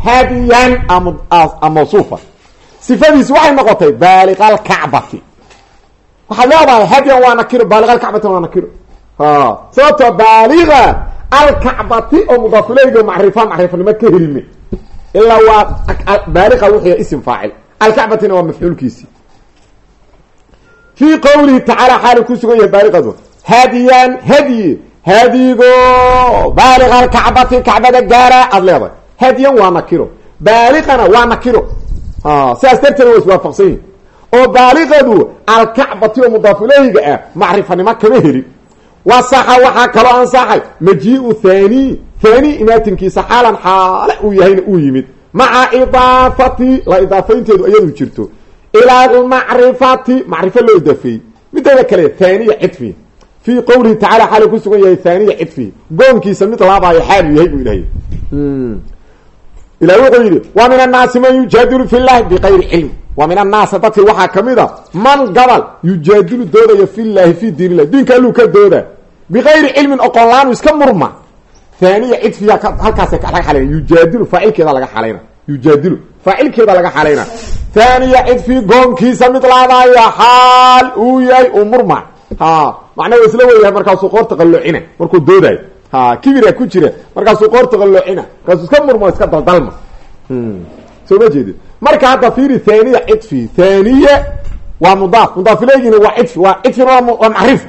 Hadiyan mawsuufa sifadiisi waxay noqotay baaliqa alkacbati. Waxaad leedahay hadyan waa nakiro baaliqa alkacbati waa nakiro sababtoo baaliga alkacbati oo mudaafileyga macrifa macrifanimo ka helime. Ilaa waa baaliqa wuxuu ism faacil. Alkacbatina waa mafcuulkiisii fii qowlihi tacaala xaali ku sugan yahay baaliqadu hadiyan hadyi hadigo baaliqa alkacbati kacbada gaara aada leedahay. Hadiyan waa nakiro baaliqana waa nakiro sidaas darteed waa iswaafaqsan yihiin oo baaliqadu alkacbati oo mudaaf ileyga ah macrifanimo kama helin wasaxa waxaa kaloo ansaxay majiiu thani thani imaatinkiisa xaalan xaale uu yahayna uu yimid. Maca idaafati la idaafaynteedu iyadu jirto. Ilaa almacrifati macrifo loo idaafeeyey. Mideeda kale thaniya cidfi fii qowlihi tacala xaala ku sugan yahay thaniya cidfi goonkiisa mid laabaayo xaalu yahay buu ilahay ilah wuxuu yidhi wa min annaasi man yujaadilu fi llahi biqayri cilmi wa min annaasi dadki waxaa ka mid a man gabal yujaadilu doodaya fi llahi fi diin illahi diinka alluu ka dooda biqayri cilmin oqon laanu iska murma. Thaniya cidfiya halkaasa laga xalayna. Yujaadilu faacilkeeda laga xalayna. Yujaadilu faacilkeeda laga xalayna. Thaniya cidfi goonkiisa mid laadaaya xaal uu yahay uu murma. Ha macnaa isla weyahay markaasuu qoorta qalloocina markuu doodayo ha kibira ku jira. Markaasuu qoorta qalloocina. Markaasuu iska murmo iska daldalma soo ma marka hadda fiiri thaniya cidfi. Thaniya waa mudaaf. Mudaaf ileygina waa cidfi. Waa cidfina waa macrif.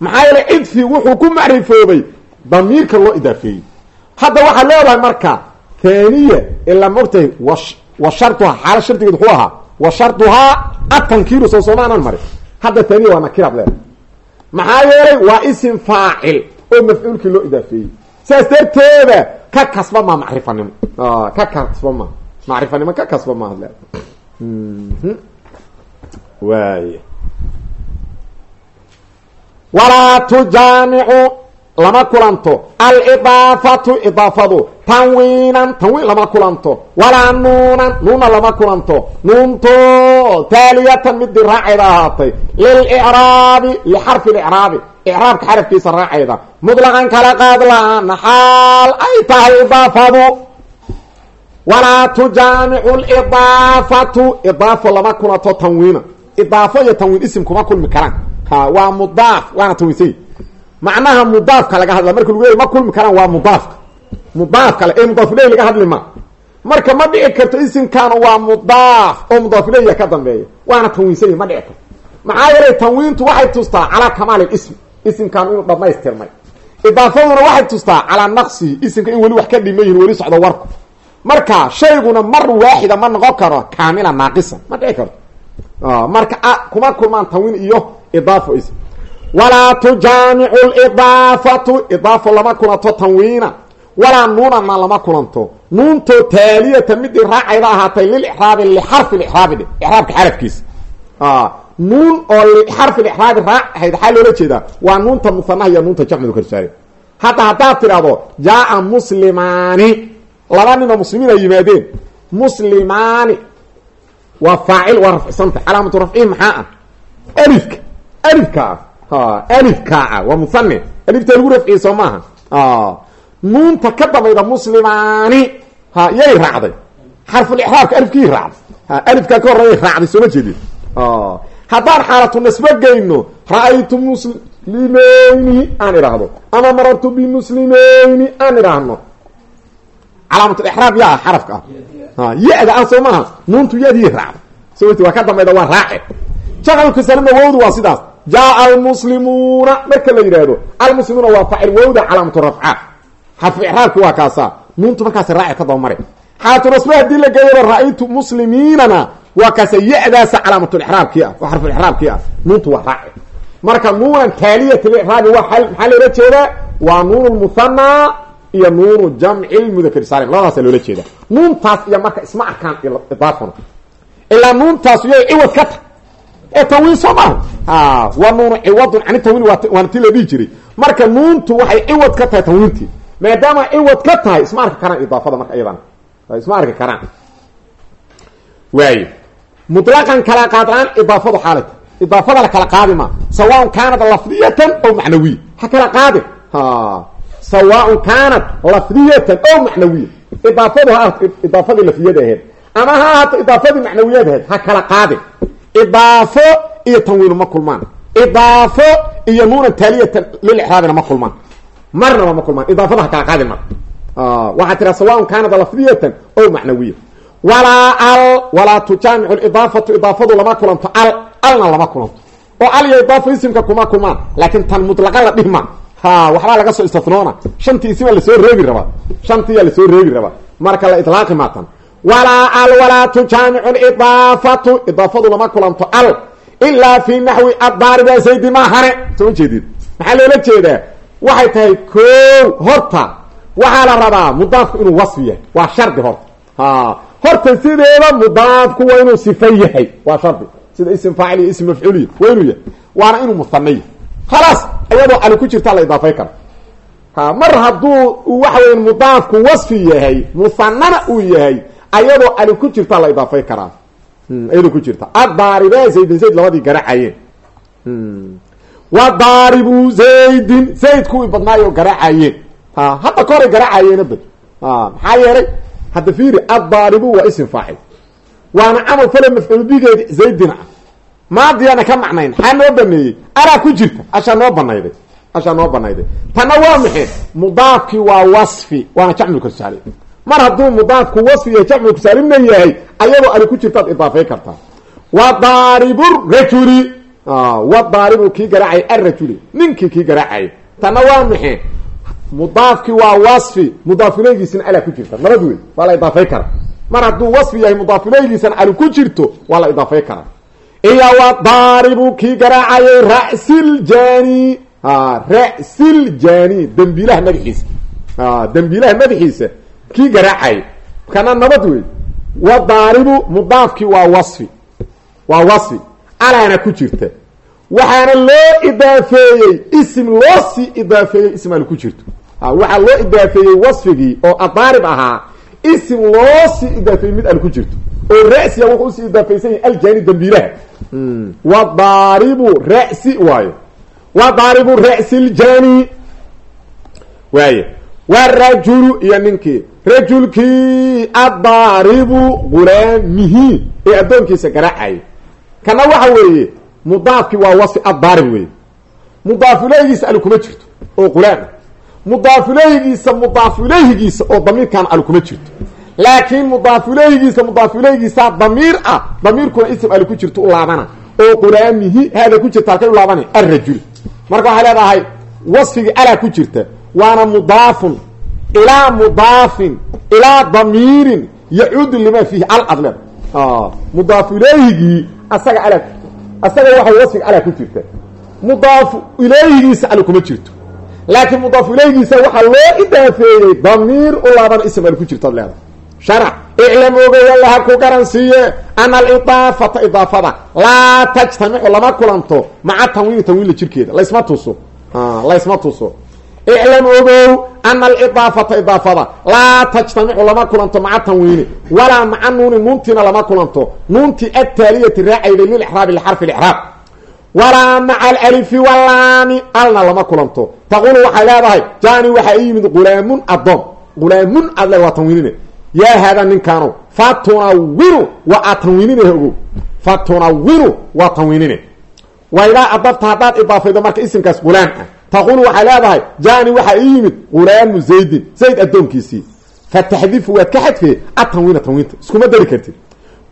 Maxaa yeele wuxuu ku macrifoobay damiirka loo idaafeeyey. Hadda waxaad leedahay marka thaniya ilaa mogtahay wa wa sharduhaa xaala shardigeed wuxuu wa sharduhaa atankiiru soo soomaanan marin hadda thaniya waa nakiraad leedahay maxaa yeelay waa isim oo mafcuulkii loo idaafeeyey. Sidaas darteeda ka kasba maa macrifanimo. Ka kasba maa macrifanimo ka kasba maaad leedahay waay walaa tujaamicu lama kulanto. Alidaafatu idaafadu. Tanwiinan tanwiin lama kulanto. Walaa nuunan nuuna lama kulanto. Nuunto taaliyatan midii raacayda ahaatay. Lilicraabi lixarfi licraabi icraabka xarafkiisa raacayda. Mutlaqan kala qaad la'aan xaal ay tahay idaafadu. Walaa tujaamicu lidaafatu. Idaafo lama kulanto tanwiina. Idaafo iyo tanwiin isim kuma kulmi karaan. Waa mudaaf waana tanwiinsay macnaha mudaafka laga hadla. Marka lagu leey ma kulmi karaan waa mudaafka. Mudaaf kale ee mudaaf ileyh laga hadli ma. Marka ma dhici karto isimkaana waa mudaaf oo mudaaf ileyya ka dambeeya. Waana tanwiinsanya ma dhici karto. Maxaa yeelay tanwiintu waxay tustaa calaa kamaali ism isimkaan inuu dhamaystirmay idaafaduna waxay tustaa calaa naqsihi isimka in weli wax ka dhima yihiin weli socdo warku. Marka shayguna mar waaxida ma noqon karo kaamila naaqisan ma dhici karto. Marka kuma kulmaan tanwiin iyo idaafo walaa tujaamicu lidaafatu idaafo lama kulanto tanwiina walaa nuunana lama kulanto nuuntoo taaliyatan midii raacayda ahaatay lilicraabi lixarfi licraabi dhe icraabka xarafkiisa nuun oo lixarfi licraabi raacahayd waxaa loola jeedaa waa nuunta musanaha iyo nuunta jamcidu karsaare hadda haddaad tidhaahdo jaaa muslimaani laba nin oo muslimiin ay yimaadeen muslimaani waa faacil waa rafcisanta calaamatu rafcihi maxaa ah alifka alifkaa ah waa musane alifta lagu rafciyey soo maaha. Nuunta ka dambayda muslimaani ha yay raacday. Xarfulixraabka alifkii raacday. Alifkaa ka horreeyay raacday sooma jeedin. Haddaan xaalatu nasbo geyno ra'aytu muslimeyni aan idhaahdo. Ama marartu bimuslimeyni aan idhaahno. Calaamatulixraab yaa xarafka ah. Ya-da ah soo maaha. Nuuntu yadii raacday. Somat waa ka dambayda waa raace. Jacalkasanama wowdu waa sidaas jaaa almuslimuuna marka la yidhaahdo almuslimuuna waa faacil wowda calaamatu rafca. Xarfu waa kaasaa. Nuuntu markaas raaci ka dabamare xaalatu nasbo haddii la geeyaba ra'aytu kaasa ya-daasa calaamatulixraabkii ah oo xarfulixraabkii ah. Nuuntu waa raaci. Marka nuunan taaliyat licraabi waa maxaa loola jeedaa? Waa nuun lmuhanaa iyo nuunu jamci lmudakar saalim. Labadaasa loola jeeda nuuntaas iyo marka isma arkaan idaafuna ilaa nuuntaas iyay ciwad ka ta ee tanwiin soo maaha waa nuunu ciwadun cani tanwiin waana ti la dhihi waxay ciwad ka tahay tanwiintii maadaama ciwad ka tahay isma arki idaafada marka iyadana. Isma arki karaan. Mutlaqan kala qaadlaan idaafadu xaalata idaafada la kala qaadi ma. Sawaaun lafdiyatan aw macnawiya ha kala qaadi. Sawaaun kaanat lafdiyatan aw macnawiya idaafadu ha idaafadii lafdiyada aheyd ama ha ahaato idaafadii ha kala qaadi idaafo iyo tanwiinu ma kulmaan. Idaafo iyo nuunan taaliyatan lilixraabina ma kulmaan. Marnaba ma kulmaan. Idaafada ha kala qaadin mar. Waxaa tira sawaan kaanada lafdiyatan o macnawiya. Walaa al walaa tujaamicu lidaafatu idaafadu lama kulanto. Al alna lama kulanto. Oo al iyo idaafa isimka kuma kulmaan. Laakiin tan mutlaqa la dhihma ha waxbaa laga soo istinoona shantii isima la soo reebi rabaa walaa al walaa tujaamicu lidaafatu idaafadu lama kulanto. Al. Ilaa fi naxwi addaariba zaydi maahane soo jeedid. Maxaa loola jeedaa? Waxay tahay koo horta waxaa la rabaa mudaafku inuu wasfi yahay. Waa shardi horta ha horta sideeda mudaafku waa inuu sifa yahay. Waa shardi. Sida ism faacil iyo ism mafcuuliya waa inuu yahay. Waana inuu musanay khalaas iyadoo ali ku jirtaa la idaafay kara ha mar hadduu waxa weya mudaafku yahay musanana uu yahay ayadoo ali ku jirtaa la idaafay karaa iyadoo ku jirta. Addaariba zaydin zayd labadii garacayeen wa daaribu zaydin. Zayd kuwii badnaayoo garaacayeen ha. Hadda ka horay garacayeena bad maxaa yeelay hadda fiiri addaaribu waa isim faacil waana camal fale mafcuul bigeedi zaydina. Ah maadiyaana ka macnayn. Maxaa noo baneeyey? Alaa ku jirta. Ashaa noo banayday ashaa noo banayday tanna waa maxay? Mudaafkii waa wasfi. Waana jacmulkusaali mar hadduu mudaafku wasfi yahay jacmulkusaalimna yahay ayadoo ali ku jirtaad idaafay kartaa wa daaribu rajuli. Wa daaribu kii garaacay arajuli ninkii kii garaacay. Tanna waa maxay mudaafkii waa wasfi. Mudaafilaygiisina alaa ku jirta. Nabad wey waa la idaafay mar hadduu wasfi yahay mudaafilaygiisana ali ku jirto waa la idaafay karaa. Iyo wa daaribu kii garaacayay ra'siljani ra'siljani dembiilaha madaxiisa. Dembiilaha madaxiisa kii garaacay. Kana nabad wey wa daaribu mudaafkii waa wasfi. Waa wasfi. Alaana ku jirta. Waxaana loo idaafeeyey isim loo sii idaafeeyey ism ali ku jirto. Waxaa loo idaafeeyey wasfigii oo adaarib ahaa isim loo sii idaafeeyey mid ali ku jirto. Oo ra'siya wuxuu u sii idaafaysan yahay aljani dembiilaha wa daaribu ra'si waayo wa daaribu ra'si ljani waaye warajulu iyo ninkii. Rajulkii addaaribu gulaamihi. Ee addoonkiisa garaacaya kana waxa weeye mudaafkii waa wasfi addaarib weeye. Mudaafulayhigiisa ali kuma jirto oo gulaama mudaafulayhigiisa mudaafulayhigiisa oo damiirkaan ali kuma jirto. Laakiin mudaafulayhigiisa mudaafulayhigiisaa damiir ah damiirkuna ism ali ku jirto u laabana. Oo gulaamihi haada ku jirta halkay u laabana arajul marka waxay leedahay wasfigii alaa ku jirta waana mudaafun ilaa mudaafin ilaa damiirin yacuudu lima fiihi al adle mudaafu ilayhigii asaga al asaga waxay wasfiga alaa ku jirta. Mudaafu ilayhigiisa al kuma jirto. Laakiin mudaafu ilayhigiisa waxaa loo idaafeeyey damiir u laabana ism al ku jirto ad leedahay sharc iclam ogeya laha ku garansiiye ana alidaafata idaafada. Laa tajtamicu lama kulanto maca tanwiini tanwiinla jirkeeda. Laysma tuso. Laysma tuso iclam ogow ana alidaafata idaafada laa tajtamicu lama kulanto maca tanwiini walaa maca nuuni nuuntiina lama kulanto nuuntii ataaliyati raacayday lilixraabi lixarfi lixraab walaa maca alalifi walaami alna lama kulanto taqulu waxay leedahay jaani waxaa ii yimid gulaamun adoon gulaamun aad le waa tanwiinine yaa haada ninkaano fatunawinu waa aad tanwiinine ogow fatunawinu waa tanwiinine waydaa adabta haddaad idaafaydo marka isimkaas taqulu waxay leedahay jaani waxaa ii yimid gulaamu zaydin zayd addoonkiisii fataxdifu waad ka xadfee atanwiina tanwiinta iskuma dari kartid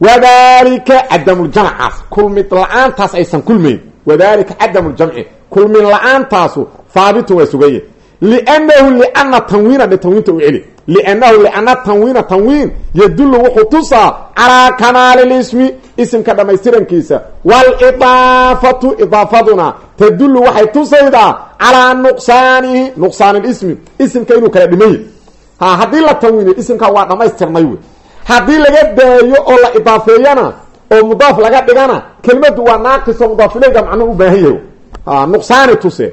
wadalika cadamuljamcaas kulmid la'aantaas aysan kulmayn wadalika cadamuljamci kulmin la'aantaasu haabitun waa sugaye liannahu liana tanwiina dhe tanwiinta u celi liannahu liana tanwiina tanwiin yadullu wuxuu tusaa calaa kamaali lismi isimka dhammaystirankiisa walidaafatu idaafaduna tadullu waxay tusaydaa calaa nuqsaanihi nuqsaan lismi isimka inuu kala dhimay ha haddii la tanwiiniyo isimka waa dhammaystirnay wey haddii laga daayo oo la idaafeeyana oo mudaaf laga dhigana kelmadu waa naaqiso mudaafileyga macnuu u baahan yahay tuse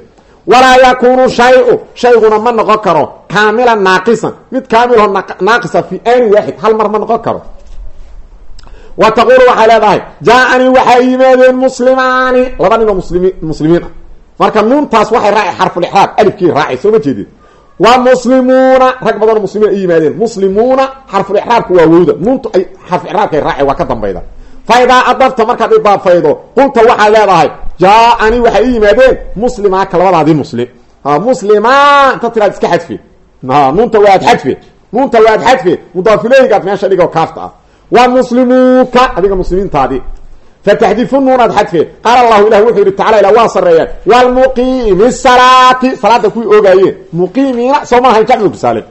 walaa yakunu shayu shayguna ma noqon karo kaamilan naaqisan. Mid kaamilho naaqisa fi aani waaxid hal mar ma noqon karo. Wa taqulu waxay leedahay jaa-anii waxay yimaadeen muslimaani. Laba nin oo muslimi muslimiin ah. Marka nuuntaas waxay raaci xarfulixraab alifkii raacay soo ma jeedin. Waa muslimuuna rag badanoo muslimiin ay yimaadeen muslimuuna xarfulixraabku waa wowda. Nuuntu ay xarfuixraabkay raacay waa ka dambayda fa idaa adafta markaad idaafaydo qulta waxaad leedahay jaa-anii waxay i yimaadeen muslimaaka labadaadii muslim muslimaa inta tiraad iska xadfi. Nuunta waad xadfe nuunta waad xadfe mudaafileygaad meesha dhigo kaafta ah. Wa muslimuuka adiga muslimiintaadii fataxdifu nuunaad xadfe qaala allahu ilah wuxuu yihi tacala ila waa sareeyeen wlmuqiimi salaati. Salaada kuwii oogaayeen muqiimiina soo maahayn jacmigu kusaalin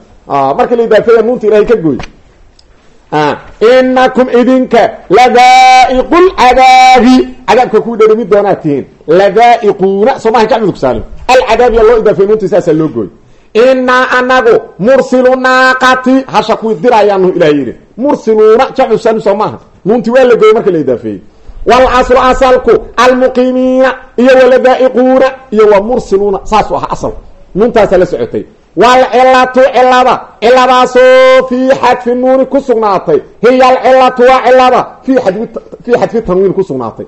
marka la idaafeeya nuunta ilahay ka gooy inakum idinka ladaa'iqu lcadaabi cadaabka kuwii dhadhami doonaad tihiin. Ladaa'iquuna soo maahayn jacmigu kusaalin alcadaabiya loo idaafeey nuunta saasaa loo gooy inaa anagu mursilu naaqati. Hasha kuwii diraayaanu ilahay yidhi. Mursiluuna jamcu kusaalin soo maaha nuunti waa la gooyey marka la idaafeeyey. Wاlaslu asalku almuqiimiina iyo waladaa'iquuna iyo wa mursiluuna. Saasuu ahaa asal. Nuuntaasaa la socotay waalcilatu cilada ciladaasoo fii xadfi nuuni ku sugnaatay. Hiya alcilatu waa cilada fii fii xadfi tanwiin ku sugnaatay.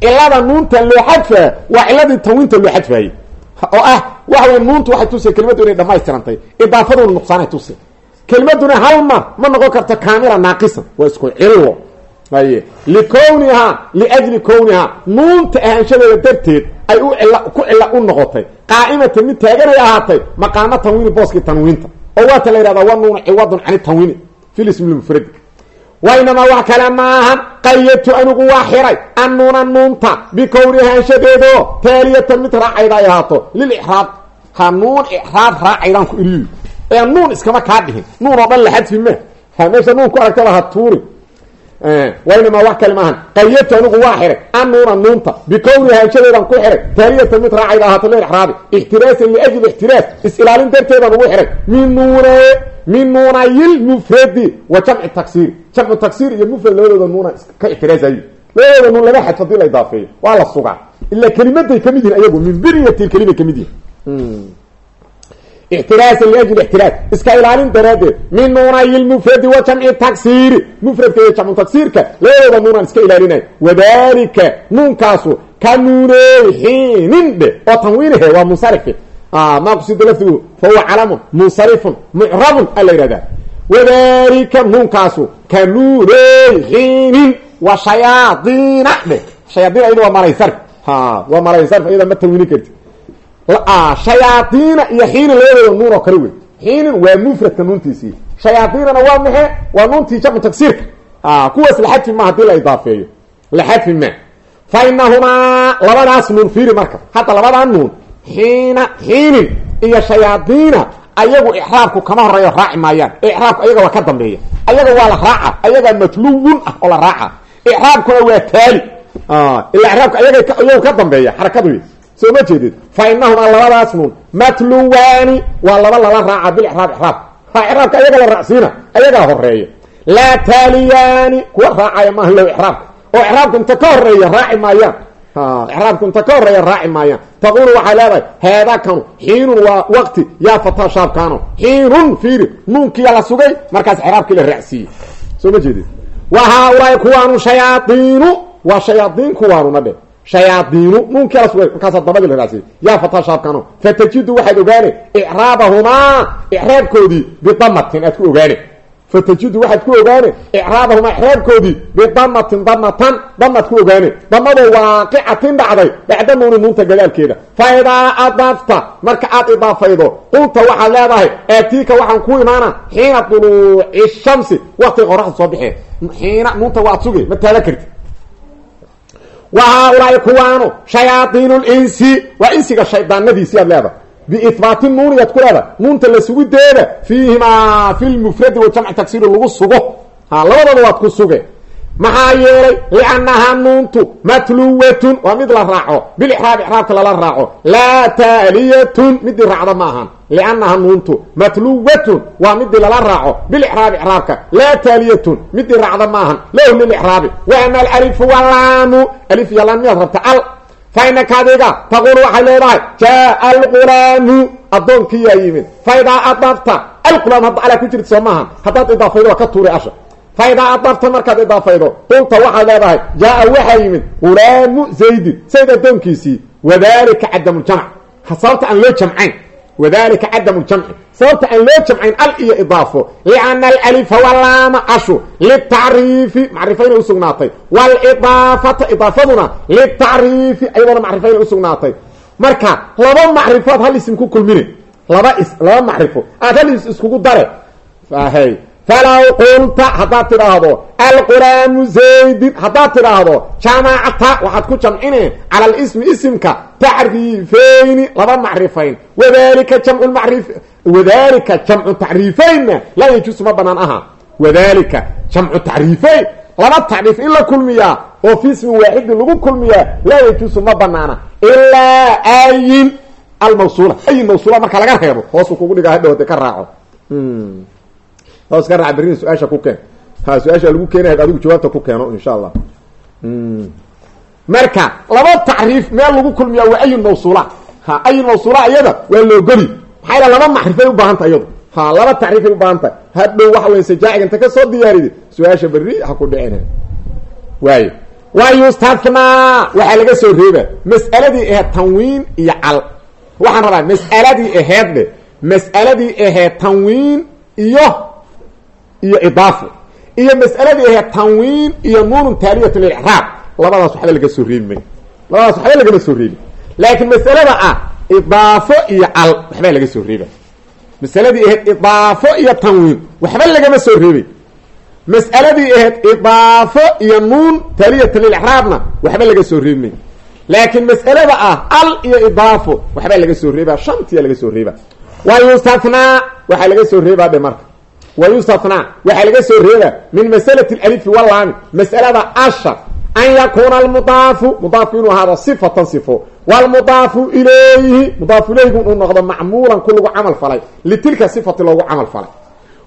Cilada nuuntan loo xadfaa waa ciladii tanwiinta loo xadfaayey oo ah waxa wey nuuntu waxay tusay kelimadu inay dhamaystirantay idaafaduna nuqsaanay tusay. Kelimaduna hal mar ma noqon karto kaamila naaqisan waa isku cillo aye likownihaa liajli kownihaa nuunta ahaanshadeeda darteed ay u cil ku cilo u noqotay. Qaa'imatan mid taaganay ahaatay maqaamo tanwiini booskii tanwiinta. Oo waata la yihahdaa wa nuuna ciwadun cani tanwiini. Fi lismi mufradi waynamaa wax kale maahan qayadtu anigu waa xiray. Annuuna nuunta bikowni ahaanshadeedo taaliyatan mid raacayda ay ahaato. Lilixraab ha nuun ixraab raacaydaan ku iriyo ee nuun iskama kaa dhihin. Nuun oo dhan la xadfi ma. Ha nuun ku aragtaba ha tuuri waynamaa wax kale maahan qayadtu anigu waa xiray. Annuuna nuunta. Bikowni ahaanshadeedan ku xiray. Taaliyatan mid raacayda ahaato lilixraabi ixtiraasan liajli ixtiraas. Is-ilaalin darteedan ugu xiray. Min nuune min nuunayil mufradi wa jamci taksiiri jamcu taksiir iyo mufrad labadooda nuuna ka ixtiraasayo labadooda nuun laba xadf haddii la idaafeeyo waa la sugaa. Ilaa kelimaday ka mid ayagu. Min biryati kelimay ka mid ixtiraasan liajli ixtiraas iska ilaalin daraaddeed min nuunayil mufradi wa jamci taksiiri mufradka iyo jamcu taksiirka labadooda nuunaan iska ilaalinay wadalika nuunkaasu ka nuuney xiinin dhe oo tanwiinihe waa munsarife maa qusida lafdigu fa huwa calamun munsarifun mucrabun a la yihahdaa wadalika nuunkaasu ka nuuney xiinin wa shayaadiina dheh shayaadiin ayada waa malaysarf waa malaysarf iyada ma tanwiinin karti shayaadiina iyo xiinin labadooda nuun oo kale wey xiinin waa mufradka nuuntiisii. Shayaadiinana waa maxe waa nuuntii jamcu tagsiirka kuwaas la xadfi ma haddii la idaafeeyo. La xadfi ma. Fa inahumaa labadaas nuun fiiri marka. Hadda labadaa nuun xiina xiinin iyo shayaadiina ayagu ixraabku kama horeeyo raaci maayaan. Ixraabku ayaga waa ka dambeeya. Ayaga waa la raaca. Ayagaa matluwun ah oo la raaca. Ixraabkuna waa taali. Ila ixraabka ayaga iyagu ka dambeeya soo ma jeedid fa inahumaa labadaas nuun matluwaani waa laba lala raaca bilixraab ixraab ha ixraabka ayaga la raacsiina ayagaa horreeya laa taaliyaani kuwa raacaya maaha low ixraabka. Oo ixraabku inta ka horreeya raaci maayaan. Ixraabku inta ka horreeya raaci maayaan. Taqulu waxay leedahay heeda kanu xiinun waa waqti yaa fataa shaabkaano xiinun fiiri nuunkiya la sugay markaas ixraabkii la raacsiiyey. Soo ma shayaadiinu nuunkii la sugay markaasa dabadii la raacsiiyey yaa fataa shaabkaano fatajidu waxaad ogaane icraabahumaa icraabkoodii bidamatin aad ku ogaane. Fatajidu waxaad ku ogaane icraabahumaa icraabkoodii bidamatin damatan damaad ku ogaane. Damadoo waaqicatin dhacday bacda nuuni nuunta gadaalkeeda. Fa idaa adafta marka aad idaafaydo qulta waxaad leedahay aatiika waxaan ku imaana xiina duluuci shamsi waqtiga qoraxda soo baxee xiina nuunta waad suge ma taala karti haaulaai kuwaanu shayaaiin linsi waa insiga shaydaanadiisi aad leedahay. Biihbaati nuuni yaad ku leedahay. Nuunta la sugideeda fiihimaa fi lmufradi wa jamci tagsiiri lagu sugo. Ha labadaba waad ku suge maxaa yeelay liannahaa nuuntu matluwatun waa mid la raaco. Bilixraab ixraabka lala raaco. Laa taaliyatun midii raacda ma ahan. Liannaha nuuntu matluwatun waa midii lala raaco. Bilixraabi ixraabka. Laa taaliyatun midii raacda ma ahan. Lahu lilixraabi. Wa ama alalifu walaamu alif iyo laan miyaad rabta. Al. Fa inaka adiga taquulu waxay leedahay jaa alqulaamu. Addoonkiyaa yimid. Fa idaa adafta alqulaam hadda alaa ku jirta soo maahan haddaad idaafaydo ka tuuray asha fa idaa adafta markaad idaafaydo qulta waxaad leedahay jaa waxaa yimid qulaamu zaydin. Zayd addoonkiisii wadalika cadamu ljamc sababta aan loo jamcayn. Wadalika cadamu ljamci sababta aan loo jamcayn al iyo idaafo. Liana alalifa walaama ashu litacriifi macrifayna usugnaatay walidaafata idaafaduna litacriifi ayadoona macrifayna usugnaatay marka laba macrifood hal isim ku kulmine laba is laba macrifo. Aad hal is dare falaw qulta haddaad tidhaahdo. alquraamu zaydin haddaad tidhaahdo. jamacta waxaad ku jamcine cala alismi isimka tacriifeyni laba macrifayn wadalika jamcu marif wadalika jamcu tacriifeynna laa yajuusu ma banaan aha wadalika jamcu tacriifeyn laba tacriif in la kulmiyaa oo fi ismin waaxidin lagu kulmiyaa laa yajuusu ma banaana ilaa ayin almawsuula ayin mawsuula marka laga reebo hoosuu kugu dhigaa hadhow ka raaco hoos ka raac berrina su'aasha ku keen? Ha su'aasha lagu keenaya adigu jawaabta ku keeno insha allah marka laba tacriif meel lagu kulmiyaa waa ayun mawsuula. Ha ayun mawsuula iyada waa loogoli maxaa yala laba macrifay ubaahantaha iyadu. Ha laba tacriifay ubaahantahay hadhow waxa wey sajaaciga inta ka soo diyaaridi su'aasha berri ha ku dhicina waayo. Wa yustathnaa waxaa laga soo reeba mas'aladii aheed tanwiin iyo cal waxaan rabaa mas'aladii aheed dhe mas'aladii aheed tanwiin iyo iyo idaafo iyo mas'aladii aheed tanwiin iyo nuunun taaliyat lilcraab labadaas waxba laga soo reebi may labadaas waxba lagama soo reebi laakiin masalada ah idaafo iyo cal waxbaa laga soo reeba masaladii aheyd idaafo iyo tanwiin waxba lagama soo reebay mas'aladii aheyd idaafo iyo nuun taaliyat lilcraabna waxba laga soo reebi may laakiin mas'alada ah al iyo idaafo waxbaa laga soo reebaa. Shantiya laga soo reeba wa yustathnaa waxaa laga soo reebaa dhe marka wa yustathnaa waxaa laga soo reebaa min masalati alifi walaami mas'alada asha an yakuuna almudaafu mudaafku inuu ahaado sifatan sifo. Wlmudaafu ilayhi mudaafu ilayhigu inuu noqdo macmuulan ku lagu camal falay. Litilka sifati loogu camal falay.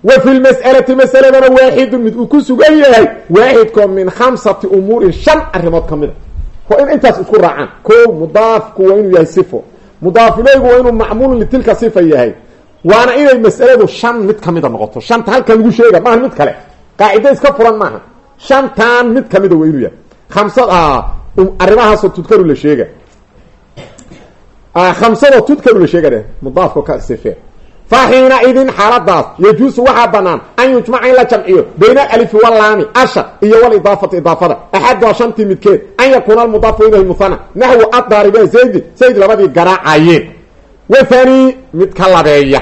Wa fi lmas'alati masaladana waaxidun mid uu ku sugan yahay waaxidkoo min khamsati umuurin shan arrimood ka mid a. Waa in intaas isku raacaan. Ko mudaafku waa inuu yahay sifo. Mudaaf ilayhigu waa inuu macmuulun yahay waana inay mas'aladu shan mid kamida noqoto. Shanta halkan lagu sheega maaha mid kale. Qaacido iska furan maaha. Shantan mid kamida waa inuu yahay. Kamsad arrimahaasoo tudkaru la sheega. Khamsadoo tudkaru la sheega de mudaafka ka sife fa xiina idin xaaladaas yajuusu waxaa banaan an yujmaca in la jamciyo bayna alifi walaami asha iyo walidaafati idaafada. Axaduha shantii midkeed an yakuuna almudaafu ilayhi muhana naxwu addaaribe zaydin zayd labadii garaacayeen. Wathani mid ka labeeya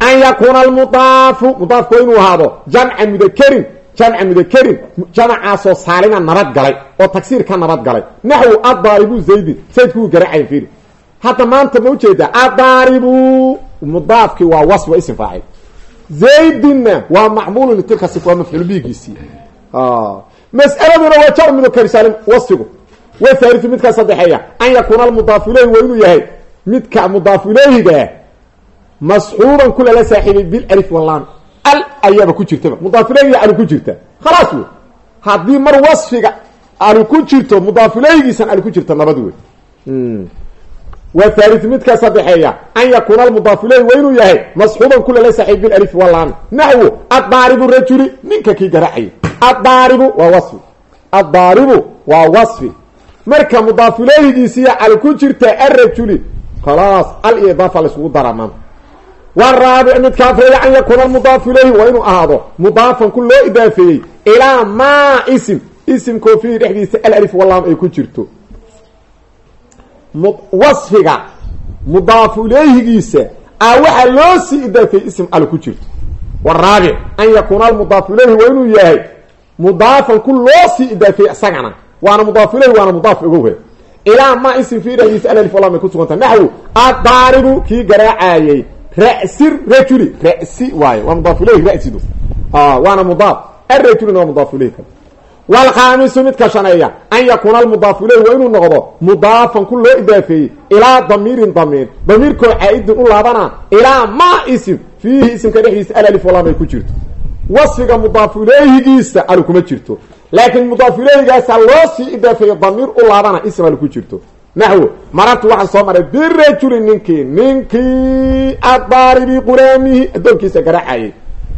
an yakuuna almudaafu mudaafku waa inuu ahaado jamca mudakerin jamca mudakerin jamacaasoo saalima nabad galay oo tagsiir ka nabad galay naxwu addaaribu zaydin zaydkuwuu garaacay fiiri hadda maanta ma u jeedaa addaaribu mudaafkii waa wasf waa ism faacil zaydinna waa macmuulu litilka sif waa mafcuul bigiisii mas'aladuna waa jar mudakar saalim wasfigu wathaliu midkaa saddexeeya an yakuuna almudaafu ilayhi waa inuu yahay midka mudaafu ilayhiga masxuuban kula la saaxiibay bilif walaan al ayaaba ku jirtaba. Mudaaf ilayhiga alu ku jirta. Khalaas wey. Haddii mar wasfiga alu ku jirto mudaaf ilayhigiisan alu ku jirto nabad wey. Wthaliu midka saddexeeya. An yakuuna almudaaf ilayhi waa inuu yahay masxuuban kula la saaxiib bilif walaami naxwu addaaribu rajuli ninka kii garaacayay addaaribu waa wasfi. Addaaribu waa wasfi. Marka mudaaf ilayhigiisiya al ku jirta arajuli khalaas al iyo idaafa waraabic midka afreeya an yakuuna almudaafu ilayhi waa inuu ahaado mudaafan ku loo idaafeeyey ilaa maa isim. Isimkoo fiihi dhexdiisa alif walaam ay ku jirto. Wasfiga mudaafu ilayhigiisa a waxaa loo sii idaafeeyey ism al ku jirto. Waraabic an yakuuna almudaafu ilayhi waa inuu yahay mudaafan ku loo sii idaafeeyey isagana. Waana mudaafu ilayhi waana mudaaf ogowe ilaa maa isim fii dhexdiisa kii garaacayey ra'si rajuli ra'si waayo. Waa mudaaf ilayhi ra'sidu. Waana mudaaf. Arajulina waa mudaaf ilayhi kale wlkhaamisu midka shaneeya an yakuuna almudaafu ilayhi waa inuu noqdo mudaafan ku loo idaafeeyey ilaa damiirin damiir. Damiirkoo caa-idin u laabana ilaa maa isim fiihi isimka dhexdiisa alalif walaam ay ku jirto. Wasfiga mudaafu ilayhigiisa alu kuma jirto. Laakiin mudaafu ilayhigaasa loo sii idaafeeyo damiir u laabana ism alu ku naxwo marartu waxaa soo maray birajuli ninkii ninkii addaaribi quraamihi addoonkiisa garaacayay.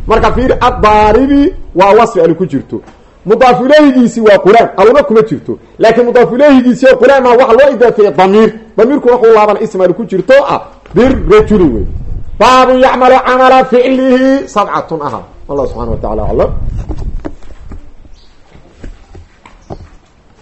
Marka fiiri addaaribi waa wasfi alu ku jirto. Mudaaf ilayhigiisi waa qulaam aluna kuma jirto. Laakiin mudaaf ilayhigiisi oo qulaamah waxa loo idaafeeyey damiir. Damiirku wuxuu laabana ismaal ku jirto ah birajuli wey baabun yacmalu camala ficlihi sabcatun aha. Allah